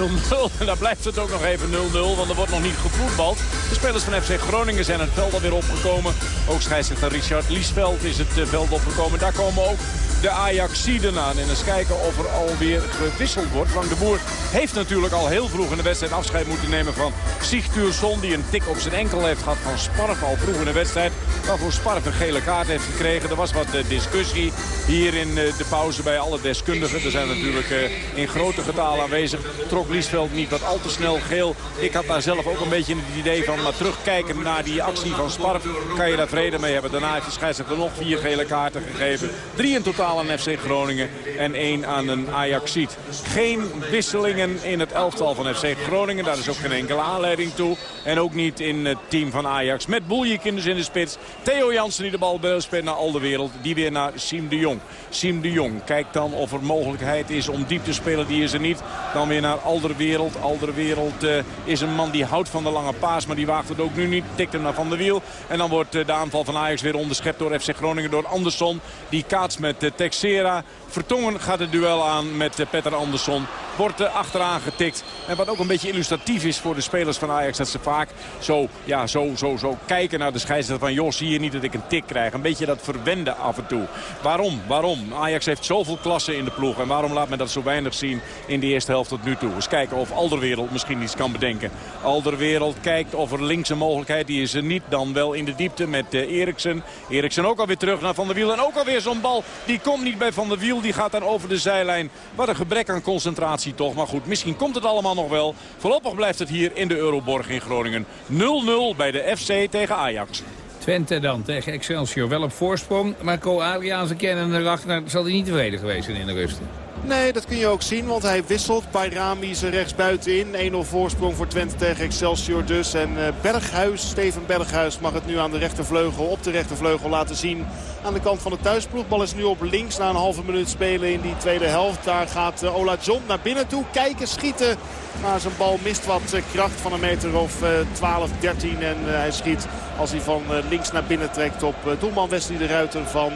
En [LAUGHS] daar blijft het ook nog even 0-0, want er wordt nog niet gevoetbald. De spelers van FC Groningen zijn het veld alweer opgekomen. Ook scheidsrechter Richard Liesveld is het eh, veld opgekomen. Daar komen ook de Ajaxiden aan. En eens kijken of er alweer gewisseld wordt. Frank de Boer heeft natuurlijk al heel vroeg in de wedstrijd afscheid moeten nemen van Sigtursson. Die een tik op zijn enkel heeft gehad van Sparf al vroeg in de wedstrijd. Waarvoor Sparf een gele kaart heeft gekregen. Er was wat discussie hier in de pauze bij alle deskundigen. Er zijn natuurlijk in grote getalen aanwezig. Trok Liesveld niet wat al te snel geel. Ik had daar zelf ook een beetje het idee van. Maar terugkijken naar die actie van Sparf kan je daar vrede mee hebben. Daarna heeft de scheidsrechter nog vier gele kaarten gegeven. Drie in totaal aan FC Groningen en één aan een Ajaxiet. Geen wisselingen in het elftal van FC Groningen. Daar is ook geen enkele aanleiding toe. En ook niet in het team van Ajax. Met Boeljekin dus in de spits. Theo Jansen de bal speelt naar Alderwereld. Die weer naar Siem de Jong. Siem de Jong kijkt dan of er mogelijkheid is om diep te spelen. Die is er niet. Dan weer naar Alderwereld. Alderwereld uh, is een man die houdt van de lange paas. Maar die waagt het ook nu niet. Tikt hem naar Van der Wiel. En dan wordt uh, de aanval van Ajax weer onderschept door FC Groningen. Door Andersson. Die kaats met uh, Texera. Vertongen gaat het duel aan met Petter Andersson. Wordt eh, achteraan getikt. En wat ook een beetje illustratief is voor de spelers van Ajax. Dat ze vaak zo, ja, zo, zo, zo kijken naar de scheidsrechter van... joh, zie je niet dat ik een tik krijg. Een beetje dat verwende af en toe. Waarom? Waarom? Ajax heeft zoveel klassen in de ploeg. En waarom laat men dat zo weinig zien in de eerste helft tot nu toe? Eens kijken of Alderwereld misschien iets kan bedenken. Alderwereld kijkt of er links een mogelijkheid. Die is er niet. Dan wel in de diepte met uh, Eriksen. Eriksen ook alweer terug naar Van der Wiel. En ook alweer zo'n bal. Die komt niet bij Van der Wiel. Die gaat dan over de zijlijn. Wat een gebrek aan concentratie toch. Maar goed, misschien komt het allemaal nog wel. Voorlopig blijft het hier in de Euroborg in Groningen. 0-0 bij de FC tegen Ajax. Twente dan tegen Excelsior. Wel op voorsprong, maar Co Adriaanse kennen erachter zal hij niet tevreden geweest zijn in de rust. Nee, dat kun je ook zien, want hij wisselt. Bayrami is er rechtsbuiten in. 1-0 voorsprong voor Twente tegen Excelsior dus. En uh, Berghuis, Steven Berghuis mag het nu aan de rechtervleugel, op de rechtervleugel laten zien. Aan de kant van de thuisploeg. Bal is nu op links na een halve minuut spelen in die tweede helft. Daar gaat uh, Ola John naar binnen toe. Kijken, schieten. Maar zijn bal mist wat uh, kracht van een meter of 12, 13. En hij schiet als hij van links naar binnen trekt op doelman Wesley de Ruiter van...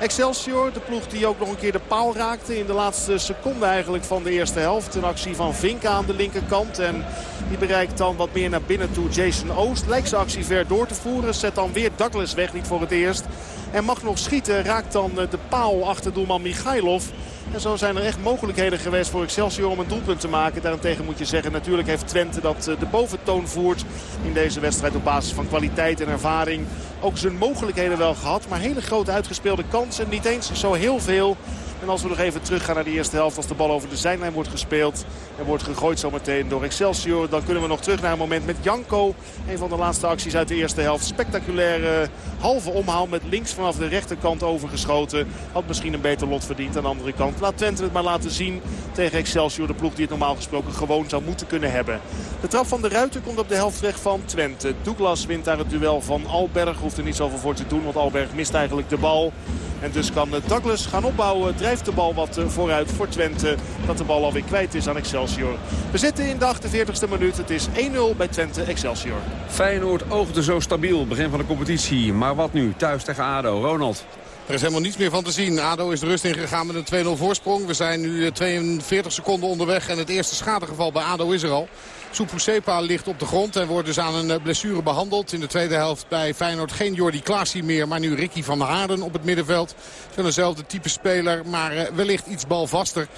Excelsior, de ploeg die ook nog een keer de paal raakte in de laatste seconde eigenlijk van de eerste helft. Een actie van Vink aan de linkerkant en die bereikt dan wat meer naar binnen toe Jason Oost. Lijkt zijn actie ver door te voeren, zet dan weer Douglas weg, niet voor het eerst. En mag nog schieten, raakt dan de paal achter doelman Michailov. En zo zijn er echt mogelijkheden geweest voor Excelsior om een doelpunt te maken. Daarentegen moet je zeggen, natuurlijk heeft Twente dat de boventoon voert in deze wedstrijd op basis van kwaliteit en ervaring. Ook zijn mogelijkheden wel gehad, maar hele grote uitgespeelde kansen. Niet eens zo heel veel. En als we nog even teruggaan naar de eerste helft. Als de bal over de zijlijn wordt gespeeld. En wordt gegooid zometeen door Excelsior. Dan kunnen we nog terug naar een moment met Janko. Een van de laatste acties uit de eerste helft. Spectaculaire halve omhaal met links vanaf de rechterkant overgeschoten. Had misschien een beter lot verdiend aan de andere kant. Laat Twente het maar laten zien tegen Excelsior. De ploeg die het normaal gesproken gewoon zou moeten kunnen hebben. De trap van de Ruiter komt op de helft weg van Twente. Douglas wint daar het duel van Alberg. Hoeft er niet zoveel voor te doen. Want Alberg mist eigenlijk de bal. En dus kan Douglas gaan opbouwen. Drijft de bal wat vooruit voor Twente. Dat de bal alweer kwijt is aan Excelsior. We zitten in de 48e minuut. Het is 1-0 bij Twente Excelsior. Feyenoord oogde zo stabiel. Begin van de competitie. Maar wat nu? Thuis tegen ADO. Ronald. Er is helemaal niets meer van te zien. ADO is de rust ingegaan met een 2-0 voorsprong. We zijn nu 42 seconden onderweg en het eerste schadegeval bij ADO is er al. Sepa ligt op de grond en wordt dus aan een blessure behandeld. In de tweede helft bij Feyenoord geen Jordi Klaasie meer, maar nu Ricky van der Haarden op het middenveld. Zo'n dezelfde type speler, maar wellicht iets balvaster.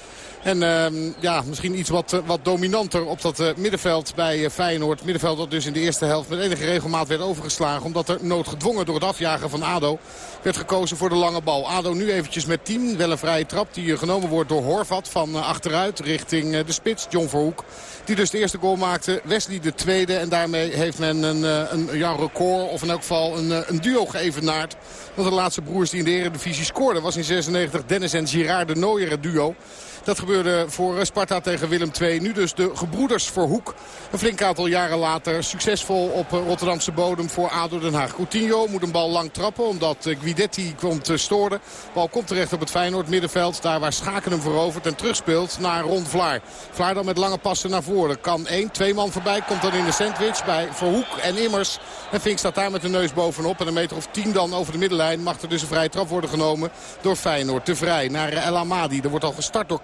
En uh, ja, misschien iets wat, wat dominanter op dat uh, middenveld bij uh, Feyenoord. Middenveld dat dus in de eerste helft met enige regelmaat werd overgeslagen. Omdat er noodgedwongen door het afjagen van ADO werd gekozen voor de lange bal. ADO nu eventjes met 10. Wel een vrije trap die genomen wordt door Horvat van achteruit richting de spits. John Verhoek. Die dus de eerste goal maakte. Wesley de tweede. En daarmee heeft men een, een, ja, record of in elk geval een, een duo geëvenaard. Want de laatste broers die in de Eredivisie scoorden was in 96 Dennis en Girard de Nooier het duo. Dat gebeurde voor Sparta tegen Willem II. Nu dus de gebroeders voor Hoek. Een flink aantal jaren later succesvol op Rotterdamse bodem voor ADO Den Haag. Coutinho moet een bal lang trappen omdat Guidetti komt te storen. Bal komt terecht op het Feyenoord middenveld. Daar waar Schaken hem verovert en terugspeelt naar Ron Vlaar. Vlaar dan met lange passen naar voren. Kan één, twee man voorbij. Komt dan in de sandwich bij Verhoek en Immers. En Fink staat daar met de neus bovenop. En een meter of tien dan over de middenlijn mag er dus een vrije trap worden genomen door Feyenoord. Te vrij naar El Amadi. Er wordt al gestart door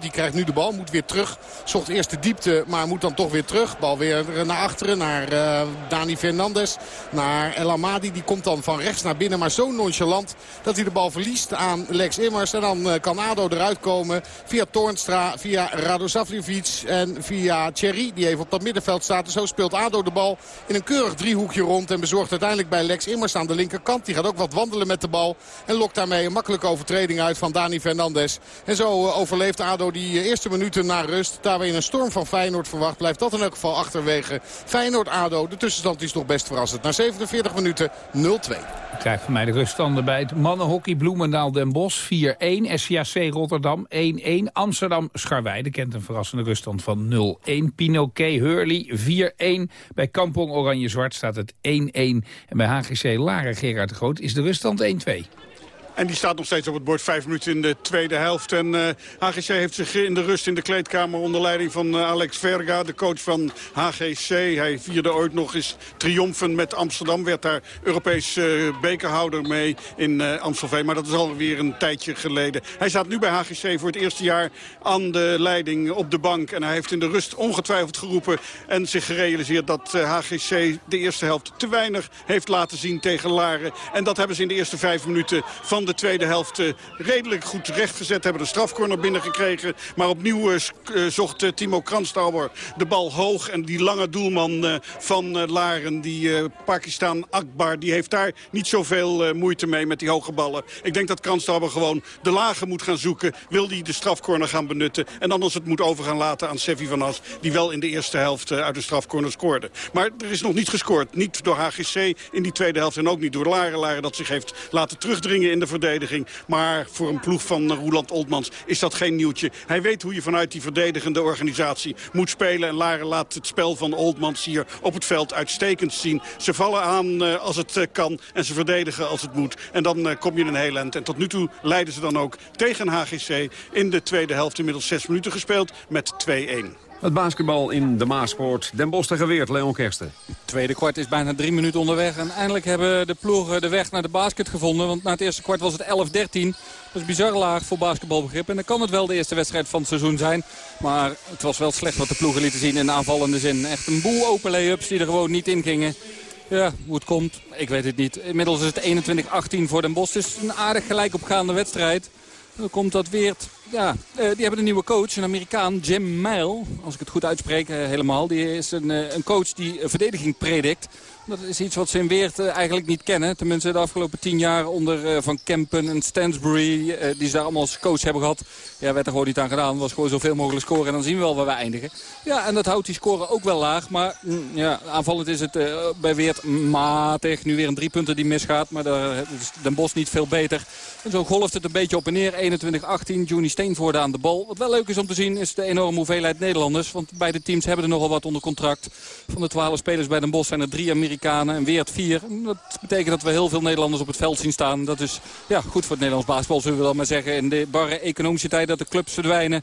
Die krijgt nu de bal, moet weer terug. Zocht eerst de diepte, maar moet dan toch weer terug. Bal weer naar achteren, naar uh, Dani Fernandes. Naar El Amadi, die komt dan van rechts naar binnen. Maar zo nonchalant dat hij de bal verliest aan Lex Immers. En dan uh, kan ADO eruit komen via Toornstra, via Radosavljevic en via Thierry. Die even op dat middenveld staat. Zo speelt ADO de bal in een keurig driehoekje rond. En bezorgt uiteindelijk bij Lex Immers aan de linkerkant. Die gaat ook wat wandelen met de bal. En lokt daarmee een makkelijke overtreding uit van Dani Fernandes. En zo uh, ADO die eerste minuten na rust. Daar je een storm van Feyenoord verwacht. Blijft dat in elk geval achterwege. Feyenoord-ADO. De tussenstand is nog best verrassend. Na 47 minuten 0-2. Krijgt van mij de ruststanden bij het mannenhockey Bloemendaal Den Bosch 4-1. SCAC Rotterdam 1-1. Amsterdam Scharweide kent een verrassende ruststand van 0-1. Pinoquet Hurley 4-1. Bij Kampong Oranje Zwart staat het 1-1. En bij HGC Lara Gerard de Groot is de ruststand 1-2. En die staat nog steeds op het bord. Vijf minuten in de tweede helft. En HGC heeft zich in de rust in de kleedkamer onder leiding van uh, Alex Verga, de coach van HGC. Hij vierde ooit nog eens triomfen met Amsterdam. Werd daar Europees uh, bekerhouder mee in Amstelveen. Maar dat is alweer een tijdje geleden. Hij staat nu bij HGC voor het eerste jaar aan de leiding op de bank. En hij heeft in de rust ongetwijfeld geroepen en zich gerealiseerd dat HGC de eerste helft te weinig heeft laten zien tegen Laren. En dat hebben ze in de eerste vijf minuten van de tweede helft uh, redelijk goed rechtgezet. Hebben de strafcorner binnengekregen. Maar opnieuw uh, zocht uh, Timo Kranstauber de bal hoog. En die lange doelman van Laren, die Pakistan Akbar... die heeft daar niet zoveel moeite mee met die hoge ballen. Ik denk dat Kranstauber gewoon de lagen moet gaan zoeken. Wil hij de strafcorner gaan benutten. En anders het moet over gaan laten aan Sevi van As... die wel in de eerste helft uit de strafcorner scoorde. Maar er is nog niet gescoord. Niet door HGC in die tweede helft en ook niet door Laren. Laren dat zich heeft laten terugdringen in de verdediging. Maar voor een ploeg van Roeland Oltmans is dat geen nieuwtje. Hij weet hoe je vanuit die verdedigende organisatie moet spelen. En Laren laat het spel van Oltmans hier op het veld uitstekend zien. Ze vallen aan uh, als het uh, kan en ze verdedigen als het moet. En dan kom je in een heel eind. En tot nu toe leiden ze dan ook tegen HGC in de tweede helft. Inmiddels zes minuten gespeeld met 2-1. Het basketbal in de Maaspoort. Den Bosch tegen Weert, Leon Kersten. tweede kwart is bijna drie minuten onderweg. En eindelijk hebben de ploegen de weg naar de basket gevonden. Want na het eerste kwart was het 11-13. Dat is bizar laag voor basketbalbegrip. En dan kan het wel de eerste wedstrijd van het seizoen zijn. Maar het was wel slecht wat de ploegen lieten zien in aanvallende zin. Echt een boel open lay-ups die er gewoon niet in gingen. Ja, hoe het komt, ik weet het niet. Inmiddels is het 21-18 voor Den Bosch. Het is een aardig gelijk opgaande wedstrijd. Dan komt dat Weert ja, uh, die hebben een nieuwe coach, een Amerikaan, Jim. Als ik het goed uitspreek, uh, helemaal. Die is een, uh, een coach die verdediging predikt. Dat is iets wat ze in Weert eigenlijk niet kennen. Tenminste de afgelopen tien jaar onder Van Kempen en Stansbury... die ze daar allemaal als coach hebben gehad. Ja, werd er gewoon niet aan gedaan. Was gewoon zoveel mogelijk scoren en dan zien we wel waar we eindigen. Ja, en dat houdt die score ook wel laag. Maar mm, ja, aanvallend is het bij Weert matig. Nu weer een drie punten die misgaat. Maar daar is Den Bos niet veel beter. Zo golft het een beetje op en neer. 21-18, Juni Steenvoorde aan de bal. Wat wel leuk is om te zien is de enorme hoeveelheid Nederlanders. Want beide teams hebben er nogal wat onder contract. Van de 12 spelers bij Den Bosch zijn er drie Amerikanen en Weert vier. Dat betekent dat we heel veel Nederlanders op het veld zien staan. Dat is ja, goed voor het Nederlands basketbal zullen we dan maar zeggen. In de barre economische tijd dat de clubs verdwijnen.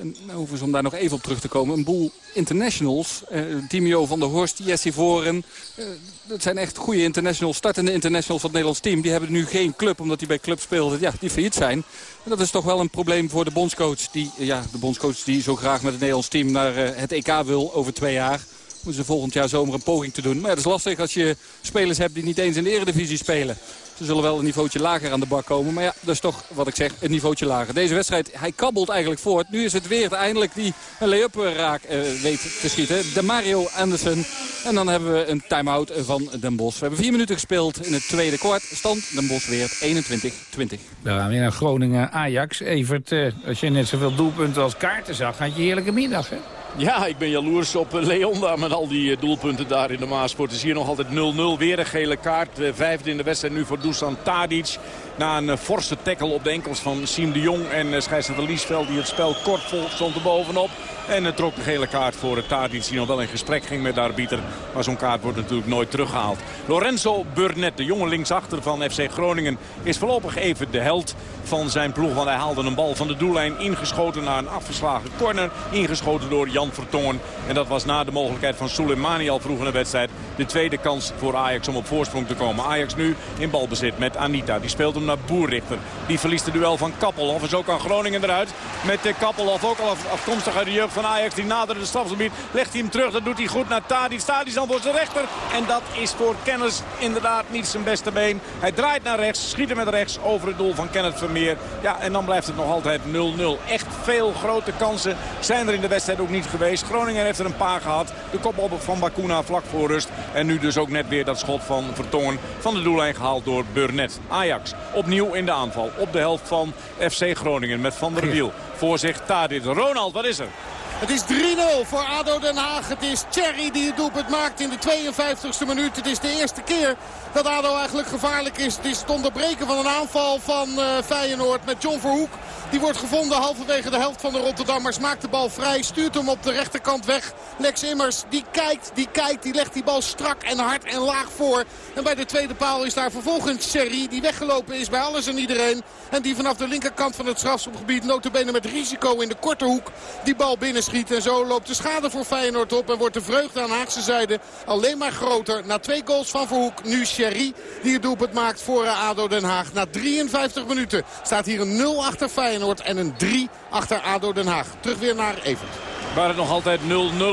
En overigens om daar nog even op terug te komen. Een boel internationals. Uh, Timio van der Horst, Jesse Voren. Uh, dat zijn echt goede internationals. Startende internationals van het Nederlands team. Die hebben nu geen club omdat die bij club speelden. Ja, die failliet zijn. Dat is toch wel een probleem voor de bondscoach. Die, ja, de bondscoach die zo graag met het Nederlands team naar uh, het EK wil over twee jaar. Moeten ze volgend jaar zomer een poging te doen. Maar ja, dat is lastig als je spelers hebt die niet eens in de eredivisie spelen. Ze zullen wel een niveautje lager aan de bak komen. Maar ja, dat is toch wat ik zeg, een niveautje lager. Deze wedstrijd, hij kabbelt eigenlijk voort. Nu is het weer eindelijk die een lay-up raak uh, weet te schieten. De Mario Anderson. En dan hebben we een time-out van Den Bosch. We hebben vier minuten gespeeld in het tweede kwart. Stand Den Bosch weer 21-20. Dan gaan we weer naar Groningen-Ajax. Evert, uh, als je net zoveel doelpunten als kaarten zag, had je heerlijke middag, hè? Ja, ik ben jaloers op Leonda met al die doelpunten daar in de Maasport. Het is hier nog altijd 0-0. Weer een gele kaart. Vijfde in de wedstrijd nu voor Dusan Tadic. Na een forse tackle op de enkels van Siem de Jong en scheidsrechter Liesveld die het spel kort volgt stond er bovenop. En het trok de gele kaart voor Tadic die nog wel in gesprek ging met de arbiter. Maar zo'n kaart wordt natuurlijk nooit teruggehaald. Lorenzo Burnett, de jonge linksachter van FC Groningen, is voorlopig even de held van zijn ploeg. Want hij haalde een bal van de doellijn ingeschoten naar een afgeslagen corner. Ingeschoten door Jan Vertongen. En dat was na de mogelijkheid van Soleimani al vroeg in de wedstrijd. De tweede kans voor Ajax om op voorsprong te komen. Ajax nu in balbezit met Anita. Die speelt naar Boerrichter. Die verliest de duel van Kappelhoff. En zo kan Groningen eruit. Met Kappelhoff ook al afkomstig uit de jeugd van Ajax. Die naderde de strafgebied. Legt hij hem terug. Dat doet hij goed naar Tadic. Tadic dan voor zijn rechter. En dat is voor Kennis inderdaad niet zijn beste been. Hij draait naar rechts. Schiet hem met rechts over het doel van Kenneth Vermeer. Ja, en dan blijft het nog altijd 0-0. Echt veel grote kansen zijn er in de wedstrijd ook niet geweest. Groningen heeft er een paar gehad. De kop op van Bakuna vlak voor rust. En nu dus ook net weer dat schot van Vertongen van de doellijn gehaald door Burnett. Ajax opnieuw in de aanval. Op de helft van FC Groningen met Van der Wiel. Voor zich Tadit. Ronald, wat is er? Het is 3-0 voor ADO Den Haag. Het is Thierry die het doelpunt maakt in de 52e minuut. Het is de eerste keer dat ADO eigenlijk gevaarlijk is. Het is het onderbreken van een aanval van uh, Feyenoord met John Verhoek. Die wordt gevonden halverwege de helft van de Rotterdammers. Maakt de bal vrij, stuurt hem op de rechterkant weg. Lex Immers, die kijkt, die kijkt, die legt die bal strak en hard en laag voor. En bij de tweede paal is daar vervolgens Sherry, die weggelopen is bij alles en iedereen. En die vanaf de linkerkant van het strafschopgebied, notabene met risico in de korte hoek, die bal binnenschiet. En zo loopt de schade voor Feyenoord op en wordt de vreugde aan Haagse zijde alleen maar groter. Na twee goals van Verhoek, nu Sherry, die het doelpunt maakt voor ADO Den Haag. Na 53 minuten staat hier een 0 achter Feyenoord en een 3 achter ADO Den Haag. Terug weer naar Evert. Waar het nog altijd 0-0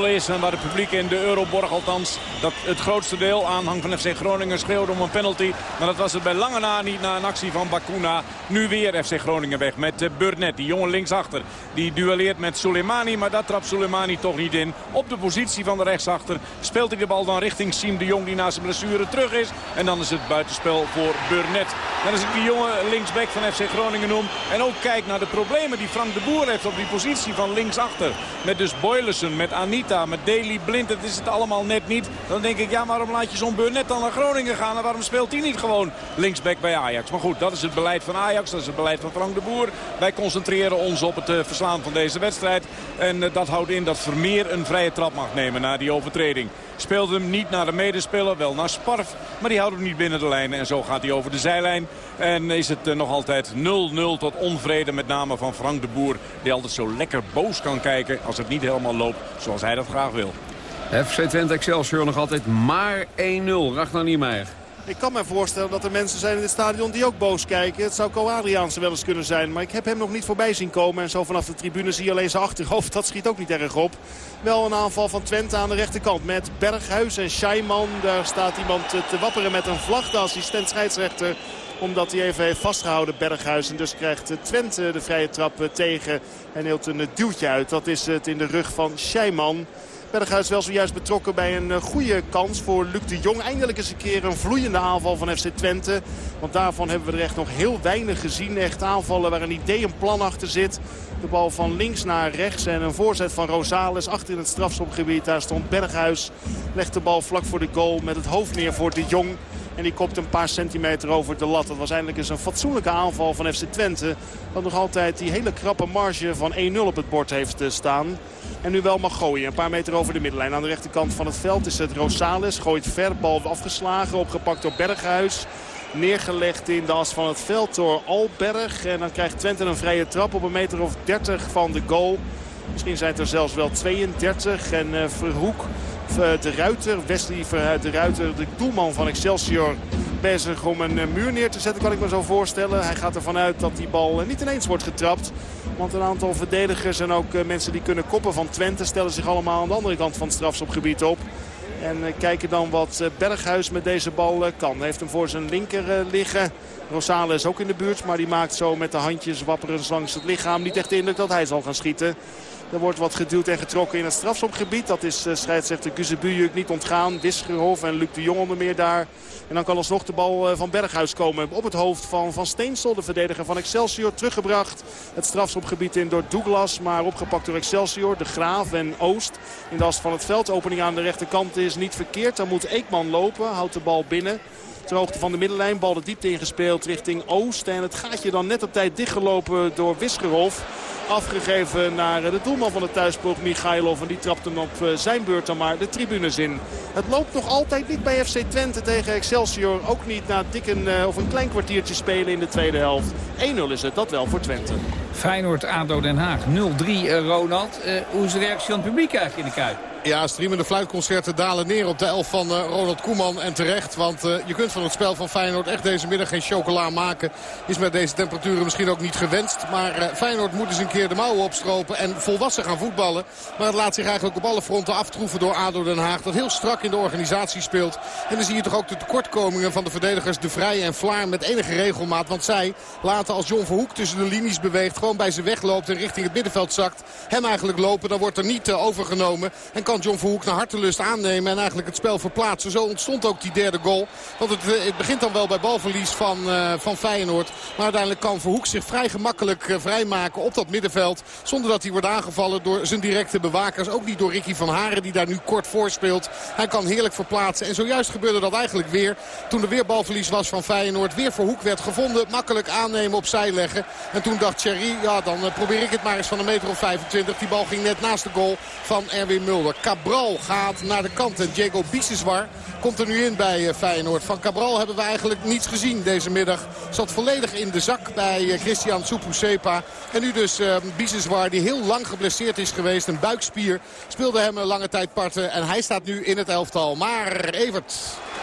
is en waar het publiek in de Euroborg althans dat het grootste deel aanhang van FC Groningen schreeuwde om een penalty. Maar dat was het bij lange na niet na een actie van Bakuna. Nu weer FC Groningen weg met eh, Burnett, die jongen linksachter. Die duelleert met Soleimani, maar dat trapt Soleimani toch niet in. Op de positie van de rechtsachter speelt hij de bal dan richting Siem de Jong die na zijn blessure terug is. En dan is het buitenspel voor Burnett. En als ik die jongen linksback van FC Groningen noem en ook kijk naar de problemen die Frank de Boer heeft op die positie van linksachter. Met dus Boylussen, met Anita, met Daley Blind. Het is het allemaal net niet. Dan denk ik, ja, waarom laat je zo'n Burnett dan naar Groningen gaan? En waarom speelt hij niet gewoon linksback bij Ajax? Maar goed, dat is het beleid van Ajax. Dat is het beleid van Frank de Boer. Wij concentreren ons op het eh, verslaan van deze wedstrijd. En eh, dat houdt in dat Vermeer een vrije trap mag nemen na die overtreding. Speelt hem niet naar de medespeler, wel naar Sparf. Maar die houdt hem niet binnen de lijnen. En zo gaat hij over de zijlijn. En is het eh, nog altijd 0-0 tot onvrede. Met name van Frank de Boer. Die altijd zo lekker boos kan kijken als het niet helemaal loopt zoals hij dat graag wil. FC Twente Excelsior nog altijd maar 1-0. Ragnar Niemeyer. Ik kan me voorstellen dat er mensen zijn in het stadion die ook boos kijken. Het zou Co Adriaanse wel eens kunnen zijn. Maar ik heb hem nog niet voorbij zien komen. En zo vanaf de tribune zie je alleen zijn achterhoofd. Dat schiet ook niet erg op. Wel een aanval van Twente aan de rechterkant. Met Berghuis en Scheiman. Daar staat iemand te wapperen met een vlag. De assistent scheidsrechter omdat hij even heeft vastgehouden Berghuis. En dus krijgt Twente de vrije trap tegen. En heelt een duwtje uit. Dat is het in de rug van Scheiman. Berghuis wel zojuist betrokken bij een goede kans voor Luc de Jong. Eindelijk eens een keer een vloeiende aanval van FC Twente. Want daarvan hebben we er echt nog heel weinig gezien. Echt aanvallen waar een idee, een plan achter zit. De bal van links naar rechts en een voorzet van Rosales achter in het strafschopgebied. Daar stond Berghuis. Legt de bal vlak voor de goal met het hoofd neer voor de Jong. En die kopt een paar centimeter over de lat. Dat was eindelijk eens een fatsoenlijke aanval van FC Twente. Dat nog altijd die hele krappe marge van 1-0 op het bord heeft staan. En nu wel mag gooien. Een paar meter over de middenlijn. Aan de rechterkant van het veld is het Rosales. Gooit ver, bal afgeslagen. Opgepakt door Berghuis. Neergelegd in de as van het veld door Alberg. En dan krijgt Twente een vrije trap op een meter of 30 van de goal. Misschien zijn het er zelfs wel 32. En uh, Verhoek, de Ruiter, Wesley Verhuid, de Ruiter, de doelman van Excelsior... bezig om een uh, muur neer te zetten, kan ik me zo voorstellen. Hij gaat ervan uit dat die bal niet ineens wordt getrapt. Want een aantal verdedigers en ook mensen die kunnen koppen van Twente... stellen zich allemaal aan de andere kant van het strafschopgebied op. En kijken dan wat Berghuis met deze bal kan. Hij heeft hem voor zijn linker liggen. Rosales ook in de buurt, maar die maakt zo met de handjes wapperens langs het lichaam. Niet echt de indruk dat hij zal gaan schieten. Er wordt wat geduwd en getrokken in het strafschopgebied. Dat is uh, scheidsrechter Guzebujuk niet ontgaan. Wisgerhof en Luc de Jong onder meer daar. En dan kan alsnog de bal uh, van Berghuis komen. Op het hoofd van Van Steensel, de verdediger van Excelsior. Teruggebracht het strafschopgebied in door Douglas. Maar opgepakt door Excelsior, De Graaf en Oost. In de as van het veld. Opening aan de rechterkant is niet verkeerd. Dan moet Eekman lopen. Houdt de bal binnen. Ter hoogte van de middenlijn. Bal de diepte ingespeeld richting Oost. En het gaatje dan net op tijd dichtgelopen door Wisgerhof. Afgegeven naar de doelman van de thuisploeg Michailov. En die trapt hem op zijn beurt dan maar de tribunes in. Het loopt nog altijd niet bij FC Twente tegen Excelsior. Ook niet na dik een, of een klein kwartiertje spelen in de tweede helft. 1-0 is het, dat wel voor Twente. Feyenoord, ADO Den Haag 0-3. Uh, Ronald, hoe is de reactie van het publiek eigenlijk in de Kuip? Ja, streamende fluitconcerten dalen neer op de elf van uh, Ronald Koeman. En terecht, want uh, je kunt van het spel van Feyenoord echt deze middag geen chocola maken. Is met deze temperaturen misschien ook niet gewenst. Maar uh, Feyenoord moet eens een keer de mouwen opstropen en volwassen gaan voetballen. Maar het laat zich eigenlijk op alle fronten aftroeven door ADO Den Haag. Dat heel strak in de organisatie speelt. En dan zie je toch ook de tekortkomingen van de verdedigers De Vrij en Vlaar met enige regelmaat. Want zij laten als John Verhoek tussen de linies beweegt, gewoon bij ze wegloopt en richting het middenveld zakt. Hem eigenlijk lopen, dan wordt er niet overgenomen. En kan kan John Verhoek naar hartelust aannemen en eigenlijk het spel verplaatsen. Zo ontstond ook die derde goal. Want het, eh, het begint dan wel bij balverlies van, uh, van Feyenoord. Maar uiteindelijk kan Verhoek zich vrij gemakkelijk uh, vrijmaken op dat middenveld. Zonder dat hij wordt aangevallen door zijn directe bewakers. Ook niet door Ricky van Haren die daar nu kort voor speelt. Hij kan heerlijk verplaatsen. En zojuist gebeurde dat eigenlijk weer. Toen er weer balverlies was van Feyenoord. Weer Verhoek werd gevonden. Makkelijk aannemen opzij leggen. En toen dacht Thierry, ja dan probeer ik het maar eens van een meter of 25. Die bal ging net naast de goal van Erwin Mulder. Cabral gaat naar de kant. En Diego Biseswar komt er nu in bij Feyenoord. Van Cabral hebben we eigenlijk niets gezien deze middag. Zat volledig in de zak bij Christian Supusepa. En nu dus uh, die heel lang geblesseerd is geweest. Een buikspier speelde hem een lange tijd parten. En hij staat nu in het elftal. Maar Evert...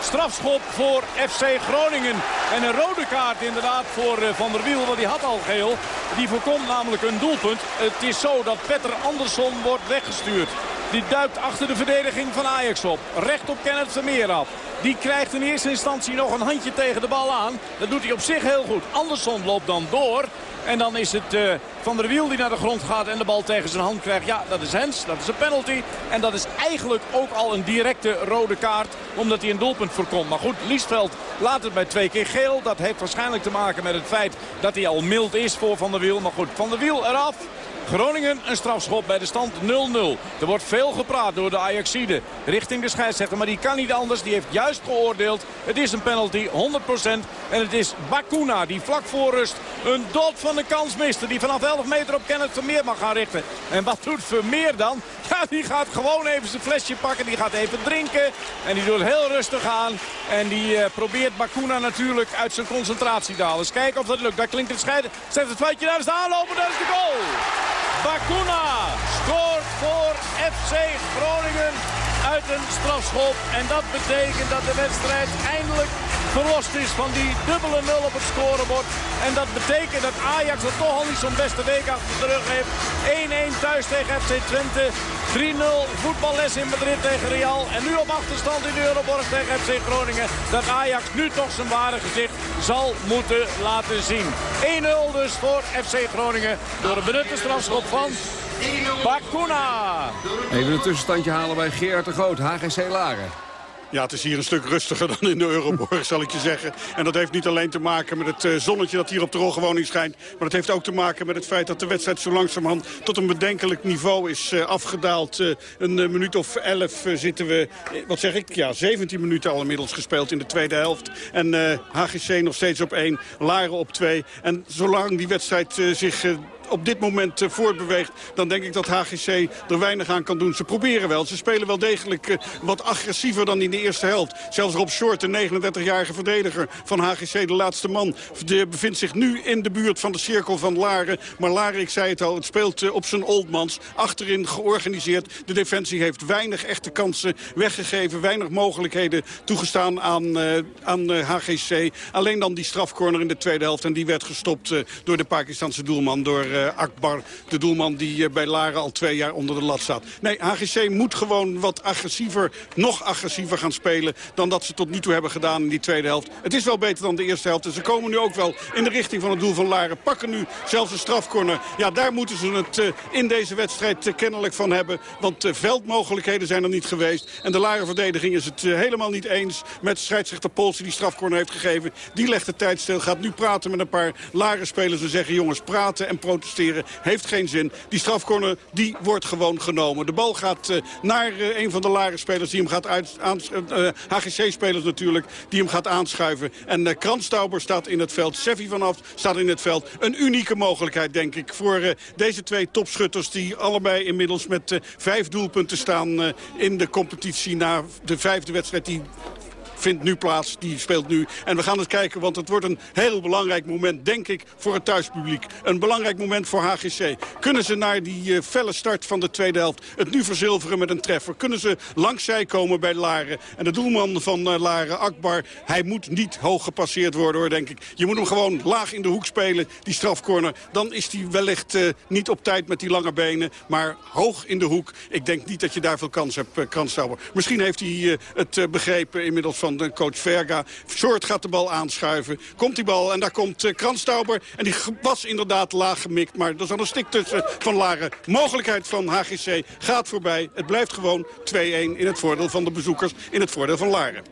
Strafschop voor FC Groningen. En een rode kaart inderdaad voor Van der Wiel. Want die had al geel. Die voorkomt namelijk een doelpunt. Het is zo dat Petter Andersson wordt weggestuurd. Die duikt achter de verdediging van Ajax op. Recht op Kenneth Vermeer af. Die krijgt in eerste instantie nog een handje tegen de bal aan. Dat doet hij op zich heel goed. Andersson loopt dan door. En dan is het uh, Van der Wiel die naar de grond gaat en de bal tegen zijn hand krijgt. Ja, dat is Hens, dat is een penalty. En dat is eigenlijk ook al een directe rode kaart. Omdat hij een doelpunt voorkomt. Maar goed, Liesveld laat het bij twee keer geel. Dat heeft waarschijnlijk te maken met het feit dat hij al mild is voor Van der Wiel. Maar goed, Van der Wiel eraf. Groningen een strafschop bij de stand 0-0. Er wordt veel gepraat door de Ajaxide richting de scheidsrechter. Maar die kan niet anders. Die heeft juist geoordeeld. Het is een penalty, 100%. En het is Bakuna die vlak voor rust een dot van de kans miste. Die vanaf 11 meter op Kenneth Vermeer mag gaan richten. En wat doet Vermeer dan? [LAUGHS] Ja, die gaat gewoon even zijn flesje pakken. Die gaat even drinken. En die doet heel rustig aan. En die uh, probeert Bakuna natuurlijk uit zijn concentratie te halen. Kijken of dat lukt. Daar klinkt het scheiden. Zet het feitje, daar is de aanlopen. Daar is de goal. Bakuna scoort voor FC Groningen uit een strafschop. En dat betekent dat de wedstrijd eindelijk verlost is van die dubbele nul op het scorebord. En dat betekent dat Ajax er toch al niet zo'n beste week achter de rug heeft. 1-1 thuis tegen FC Twente. 3-0 voetballes in Madrid tegen Real. En nu op achterstand in de Euroborg tegen FC Groningen. Dat Ajax nu toch zijn ware gezicht zal moeten laten zien. 1-0 dus voor FC Groningen. Door een benutte strafschop van Bakuna. Even een tussenstandje halen bij Gerard de Groot, HGC Laren. Ja, het is hier een stuk rustiger dan in de Euroborg, zal ik je zeggen. En dat heeft niet alleen te maken met het zonnetje dat hier op de rolgewoning schijnt. Maar dat heeft ook te maken met het feit dat de wedstrijd zo langzamerhand tot een bedenkelijk niveau is uh, afgedaald. Uh, een minuut of elf zitten we, wat zeg ik, ja, 17 minuten al inmiddels gespeeld in de tweede helft. En HGC nog steeds op één, Laren op twee. En zolang die wedstrijd zich op dit moment uh, voortbeweegt... dan denk ik dat HGC er weinig aan kan doen. Ze proberen wel. Ze spelen wel degelijk uh, wat agressiever dan in de eerste helft. Zelfs Rob Short, de 39-jarige verdediger van HGC, de laatste man... Bevindt zich nu in de buurt van de cirkel van Laren. Maar Laren, ik zei het al, het speelt uh, op zijn oldmans. Achterin georganiseerd. De defensie heeft weinig echte kansen weggegeven. Weinig mogelijkheden toegestaan aan, aan HGC. Alleen dan die strafcorner in de tweede helft. En die werd gestopt door de Pakistanse doelman, door Akbar, de doelman die uh, bij Laren al twee jaar onder de lat staat. Nee, HGC moet gewoon wat agressiever, nog agressiever gaan spelen... dan dat ze tot nu toe hebben gedaan in die tweede helft. Het is wel beter dan de eerste helft. En ze komen nu ook wel in de richting van het doel van Laren. Pakken nu zelfs een strafcorner. Ja, daar moeten ze het uh, in deze wedstrijd kennelijk van hebben. Want veldmogelijkheden zijn er niet geweest. En de Laren-verdediging is het helemaal niet eens met scheidsrechter Pols... die die strafcorner heeft gegeven. Die legt de tijd stil, gaat nu praten met een paar Laren-spelers... en zeggen, jongens, praten en protesteren heeft geen zin. Die strafcorner die wordt gewoon genomen. De bal gaat uh, naar uh, een van de lage spelers die hem gaat uit, HGC-spelers natuurlijk, die hem gaat aanschuiven. En Kranstauber staat in het veld, Seffi vanaf staat in het veld. Een unieke mogelijkheid denk ik voor deze twee topschutters die allebei inmiddels met vijf doelpunten staan in de competitie na de vijfde wedstrijd die vindt nu plaats. Die speelt nu. En we gaan het kijken, want het wordt een heel belangrijk moment, denk ik, voor het thuispubliek. Een belangrijk moment voor HGC. Kunnen ze naar die uh, felle start van de tweede helft het nu verzilveren met een treffer? Kunnen ze langs zij komen bij Laren? En de doelman van uh, Laren, Akbar, hij moet niet hoog gepasseerd worden, hoor, denk ik. Je moet hem gewoon laag in de hoek spelen, die strafcorner. Dan is hij wellicht uh, niet op tijd met die lange benen, maar hoog in de hoek. Ik denk niet dat je daar veel kans hebt, uh. Misschien heeft hij het begrepen inmiddels van van coach Verga. Short gaat de bal aanschuiven. Komt die bal en daar komt uh, Kranstauber. En die was inderdaad laag gemikt. Maar er zat een stik tussen van Laren. Mogelijkheid van HGC gaat voorbij. Het blijft gewoon 2-1 in het voordeel van de bezoekers. In het voordeel van Laren.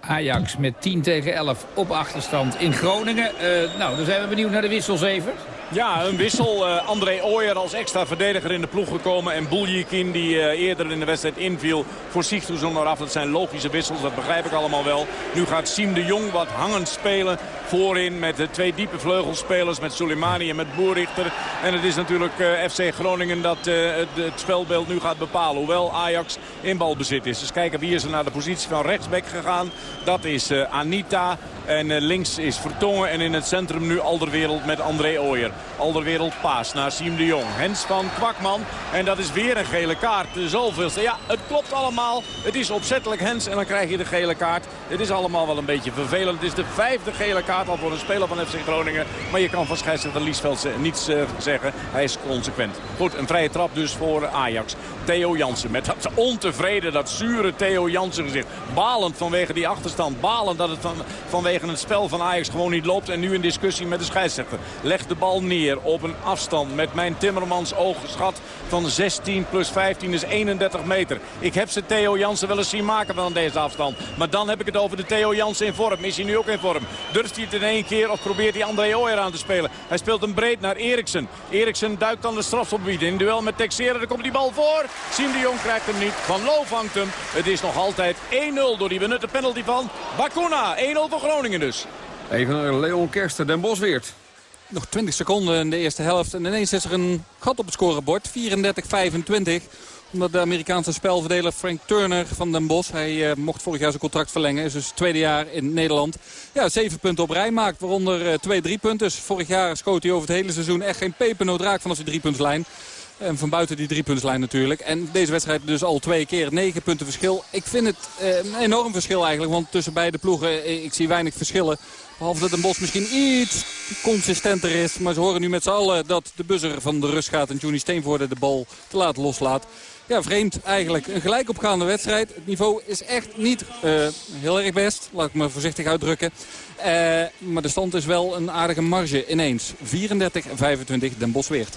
Ajax met 10 tegen 11 op achterstand in Groningen. Uh, nou, dan zijn we benieuwd naar de wissels even. Ja, een wissel. Uh, André Ooyer als extra verdediger in de ploeg gekomen. En Buljikin die uh, eerder in de wedstrijd inviel voor Sigtouzon eraf. Dat zijn logische wissels, dat begrijp ik allemaal wel. Nu gaat Siem de Jong wat hangend spelen voorin met de twee diepe vleugelspelers. Met Soleimani en met Boerichter. En het is natuurlijk FC Groningen dat het, het, spelbeeld nu gaat bepalen. Hoewel Ajax in balbezit is. Dus kijken wie is er naar de positie van rechtsback gegaan. Dat is Anita. En links is Vertongen. En in het centrum nu Alderwereld met André Ooyer. Alderwereld paas naar Siem de Jong. Hens van Kwakman. En dat is weer een gele kaart. De zoveelste. Ja, het klopt allemaal. Het is opzettelijk Hens en dan krijg je de gele kaart. Het is allemaal wel een beetje vervelend. Het is de vijfde gele kaart al voor een speler van FC Groningen. Maar je kan van scheidsrechter Liesveld niets uh, zeggen. Hij is consequent. Goed, een vrije trap dus voor Ajax. Theo Jansen met dat ontevreden, dat zure Theo Jansen gezicht. Balend vanwege die achterstand. Balend dat het van, vanwege het spel van Ajax gewoon niet loopt. En nu in discussie met de scheidsrechter. Legt de bal neer op een afstand met mijn Timmermans ooggeschat van 16 plus 15 is 31 meter. Ik heb ze Theo Jansen wel eens zien maken van deze afstand. Maar dan heb ik het over de Theo Jansen in vorm. Is hij nu ook in vorm? Durft hij het in één keer of probeert hij André Ooyer aan te spelen? Hij speelt hem breed naar Eriksen. Eriksen duikt dan de strafstopgebied in. Duel met Texera, daar komt die bal voor. Siem de Jong krijgt hem niet. Van Loo vangt hem. Het is nog altijd 1-0 door die benutte penalty van Bakuna. 1-0 voor Groningen dus. Even naar Leon Kersten, Den Bosweert. Nog 20 seconden in de eerste helft. En ineens is er een gat op het scorebord. 34-25 omdat de Amerikaanse spelverdeler Frank Turner van Den Bosch... hij uh, mocht vorig jaar zijn contract verlengen. Is dus het tweede jaar in Nederland. Ja, zeven punten op rij maakt. Waaronder uh, twee driepunters. Dus vorig jaar schoot hij over het hele seizoen echt geen pepernoot raak vanaf de driepuntslijn. En van buiten die driepuntslijn natuurlijk. En deze wedstrijd dus al twee keer. Negen punten verschil. Ik vind het uh, een enorm verschil eigenlijk. Want tussen beide ploegen, ik zie weinig verschillen. Behalve dat Den Bos misschien iets consistenter is. Maar ze horen nu met z'n allen dat de buzzer van de rust gaat. En Johnny Steenvoorde de bal te laat loslaat. Ja, vreemd eigenlijk. Een gelijkopgaande wedstrijd. Het niveau is echt niet uh, heel erg best. Laat ik me voorzichtig uitdrukken. Maar de stand is wel een aardige marge ineens. 34-25 Den Bos weert.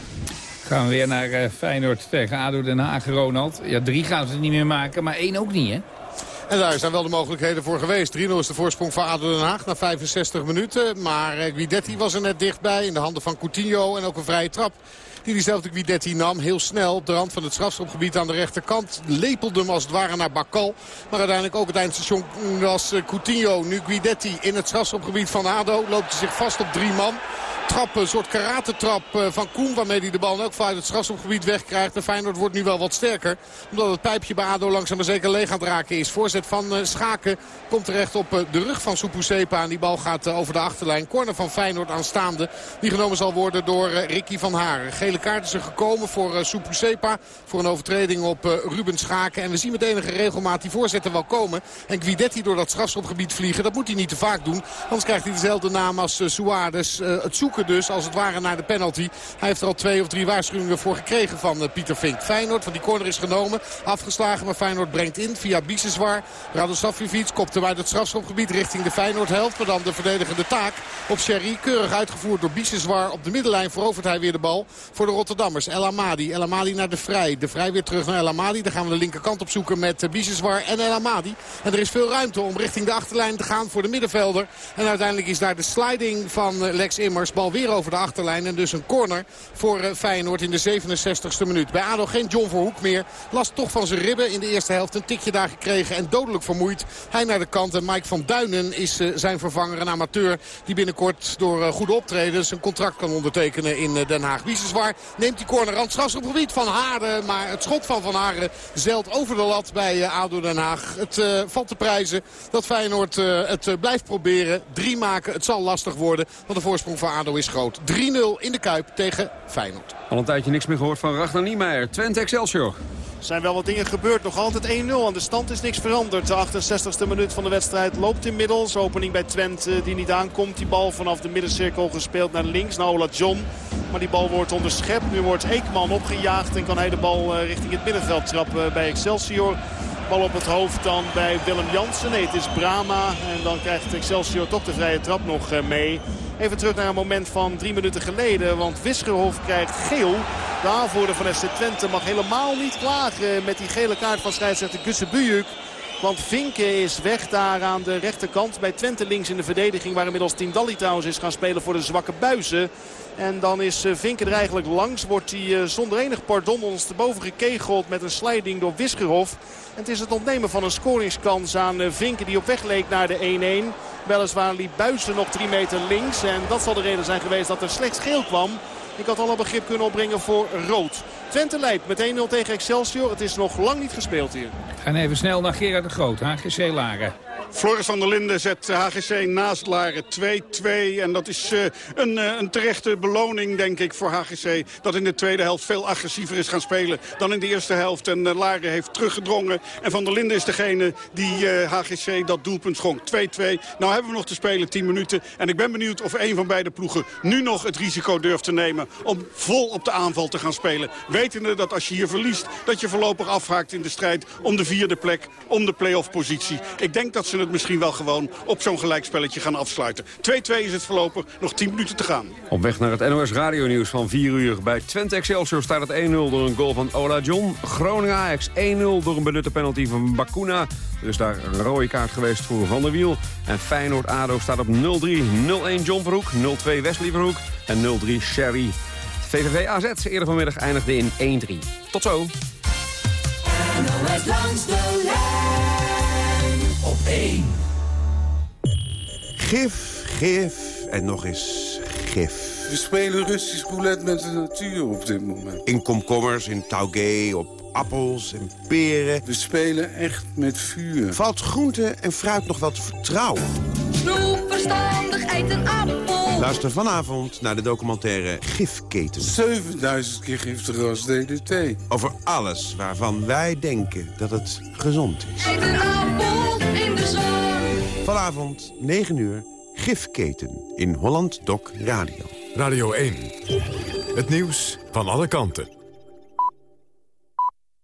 Gaan we weer naar uh, Feyenoord tegen ADO Den Haag, Ronald. Ja, drie gaan ze niet meer maken, maar één ook niet, hè? En daar zijn wel de mogelijkheden voor geweest. 3-0 is de voorsprong voor ADO Den Haag na 65 minuten. Maar Guidetti was er net dichtbij in de handen van Coutinho en ook een vrije trap die diezelfde Guidetti nam. Heel snel op de rand van het strafschopgebied aan de rechterkant. Lepelde hem als het ware naar Bakal. Maar uiteindelijk ook het eindstation was Coutinho. Nu Guidetti in het strafschopgebied van ADO. Loopt hij zich vast op drie man trap, een soort karatentrap van Koen. Waarmee hij de bal ook vanuit het strafschopgebied wegkrijgt. En Feyenoord wordt nu wel wat sterker. Omdat het pijpje bij ADO langzaam maar zeker leeg aan het raken is. Voorzet van Schaken komt terecht op de rug van Supusepa. En die bal gaat over de achterlijn. Corner van Feyenoord aanstaande. Die genomen zal worden door Ricky van Haren. Gele kaart is er gekomen voor Supusepa. Voor een overtreding op Ruben Schaken. En we zien met enige regelmaat die voorzetten wel komen. En Guidetti door dat strafschopgebied vliegen. Dat moet hij niet te vaak doen. Anders krijgt hij dezelfde naam als Suarez. Het zoeken dus als het ware naar de penalty. Hij heeft er al twee of drie waarschuwingen voor gekregen van uh, Pieter Vink. Feyenoord, van die corner is genomen. Afgeslagen, maar Feyenoord brengt in via Biseswar. Radosavjevic kopt hem uit het strafschopgebied richting de Feyenoord helft. Maar dan de verdedigende taak op Sherry. Keurig uitgevoerd door Biseswar. Op de middenlijn verovert hij weer de bal voor de Rotterdammers. El Amadi. El Amadi naar de Vrij. De Vrij weer terug naar El Amadi. Dan gaan we de linkerkant opzoeken met uh, Biseswar en El Amadi. En er is veel ruimte om richting de achterlijn te gaan voor de middenvelder. En uiteindelijk is daar de sliding van uh, Lex Immers. Bal weer over de achterlijn. En dus een corner voor uh, Feyenoord in de 67ste minuut. Bij ADO geen John Verhoek meer. Last toch van zijn ribben in de eerste helft. Een tikje daar gekregen en dodelijk vermoeid. Hij naar de kant en Mike van Duinen is uh, zijn vervanger. Een amateur die binnenkort door uh, goede optreden zijn contract kan ondertekenen in Den Haag. Wiesenswaar neemt die corner aan het strafschopgebied van Haren. Maar het schot van Van Haren zeilt over de lat bij ADO Den Haag. Het valt te prijzen dat Feyenoord het blijft proberen. Drie maken, het zal lastig worden. Want de voorsprong van ADO is groot. 3-0 in de Kuip tegen Feyenoord. Al een tijdje niks meer gehoord van Ragnar Niemeyer. Twente Excelsior. Er zijn wel wat dingen gebeurd. Nog altijd 1-0. Aan de stand is niks veranderd. De 68e minuut van de wedstrijd loopt inmiddels. Opening bij Twente die niet aankomt. Die bal vanaf de middencirkel gespeeld naar links. Naar Ola John. Maar die bal wordt onderschept. Nu wordt Eekman opgejaagd. En kan hij de bal richting het middenveld trappen bij Excelsior. Bal op het hoofd dan bij Willem Jansen. Nee, het is Brama. En dan krijgt Excelsior toch de vrije trap nog eh, mee. Even terug naar een moment van drie minuten geleden. Want Wisgerhof krijgt geel. De aanvoerder van FC Twente mag helemaal niet klagen met die gele kaart van scheidsrechter Gusse Bujuk. Want Vinken is weg daar aan de rechterkant. Bij Twente links in de verdediging. Waar inmiddels Team Dalli trouwens is gaan spelen voor de zwakke buizen. En dan is eh, Vinken er eigenlijk langs. Wordt hij eh, zonder enig pardon ons te boven gekegeld met een sliding door Wisgerhof. En het is het ontnemen van een scoringskans aan eh, Vinken die op weg leek naar de 1-1. Weliswaar liep Buizen nog drie meter links. En dat zal de reden zijn geweest dat er slechts geel kwam. Ik had al een begrip kunnen opbrengen voor rood. Twente leidt met 1-0 tegen Excelsior. Het is nog lang niet gespeeld hier. Gaan even snel naar Gerard de Groot, HGC Laren. Floris van der Linden zet HGC naast Laren 2-2. En dat is uh, een, uh, een terechte beloning, denk ik, voor HGC. Dat in de tweede helft veel agressiever is gaan spelen dan in de eerste helft. En uh, Laren heeft teruggedrongen. En van der Linden is degene die HGC dat doelpunt schonk. 2-2. Nou hebben we nog te spelen 10 minuten. En ik ben benieuwd of een van beide ploegen nu nog het risico durft te nemen... om vol op de aanval te gaan spelen. Wetende dat als je hier verliest, dat je voorlopig afhaakt in de strijd... om de vierde plek, om de play-off positie. Ik denk dat ze het misschien wel gewoon op zo'n gelijkspelletje gaan afsluiten. 2-2 is het voorlopig, nog 10 minuten te gaan. Op weg naar het NOS Radio Nieuws van 4 uur. Bij Twente Excelsior staat het 1-0 door een goal van Ola John. Groningen Ajax 1-0 door een benutte penalty van Bakuna. Er is daar een rode kaart geweest voor Van der Wiel. En Feyenoord-ADO staat op 0-3. 0-1 John Verhoek, 0-2 Wesley Verhoek en 0-3 Sherry. VVV AZ eerder vanmiddag eindigde in 1-3. Tot zo. NOS langs de lijn op 1. Gif, gif en nog eens gif. We spelen Russisch roulette met de natuur op dit moment. In komkommers, in taugé, op appels en peren. We spelen echt met vuur. Valt groente en fruit nog wel te vertrouwen? Snoep verstandig, eet een appel. Luister vanavond naar de documentaire Gifketen. 7000 keer giftiger als DDT. Over alles waarvan wij denken dat het gezond is. Eet een appel in de zon. Vanavond, 9 uur, Gifketen in Holland Doc Radio. Radio 1. Het nieuws van alle kanten.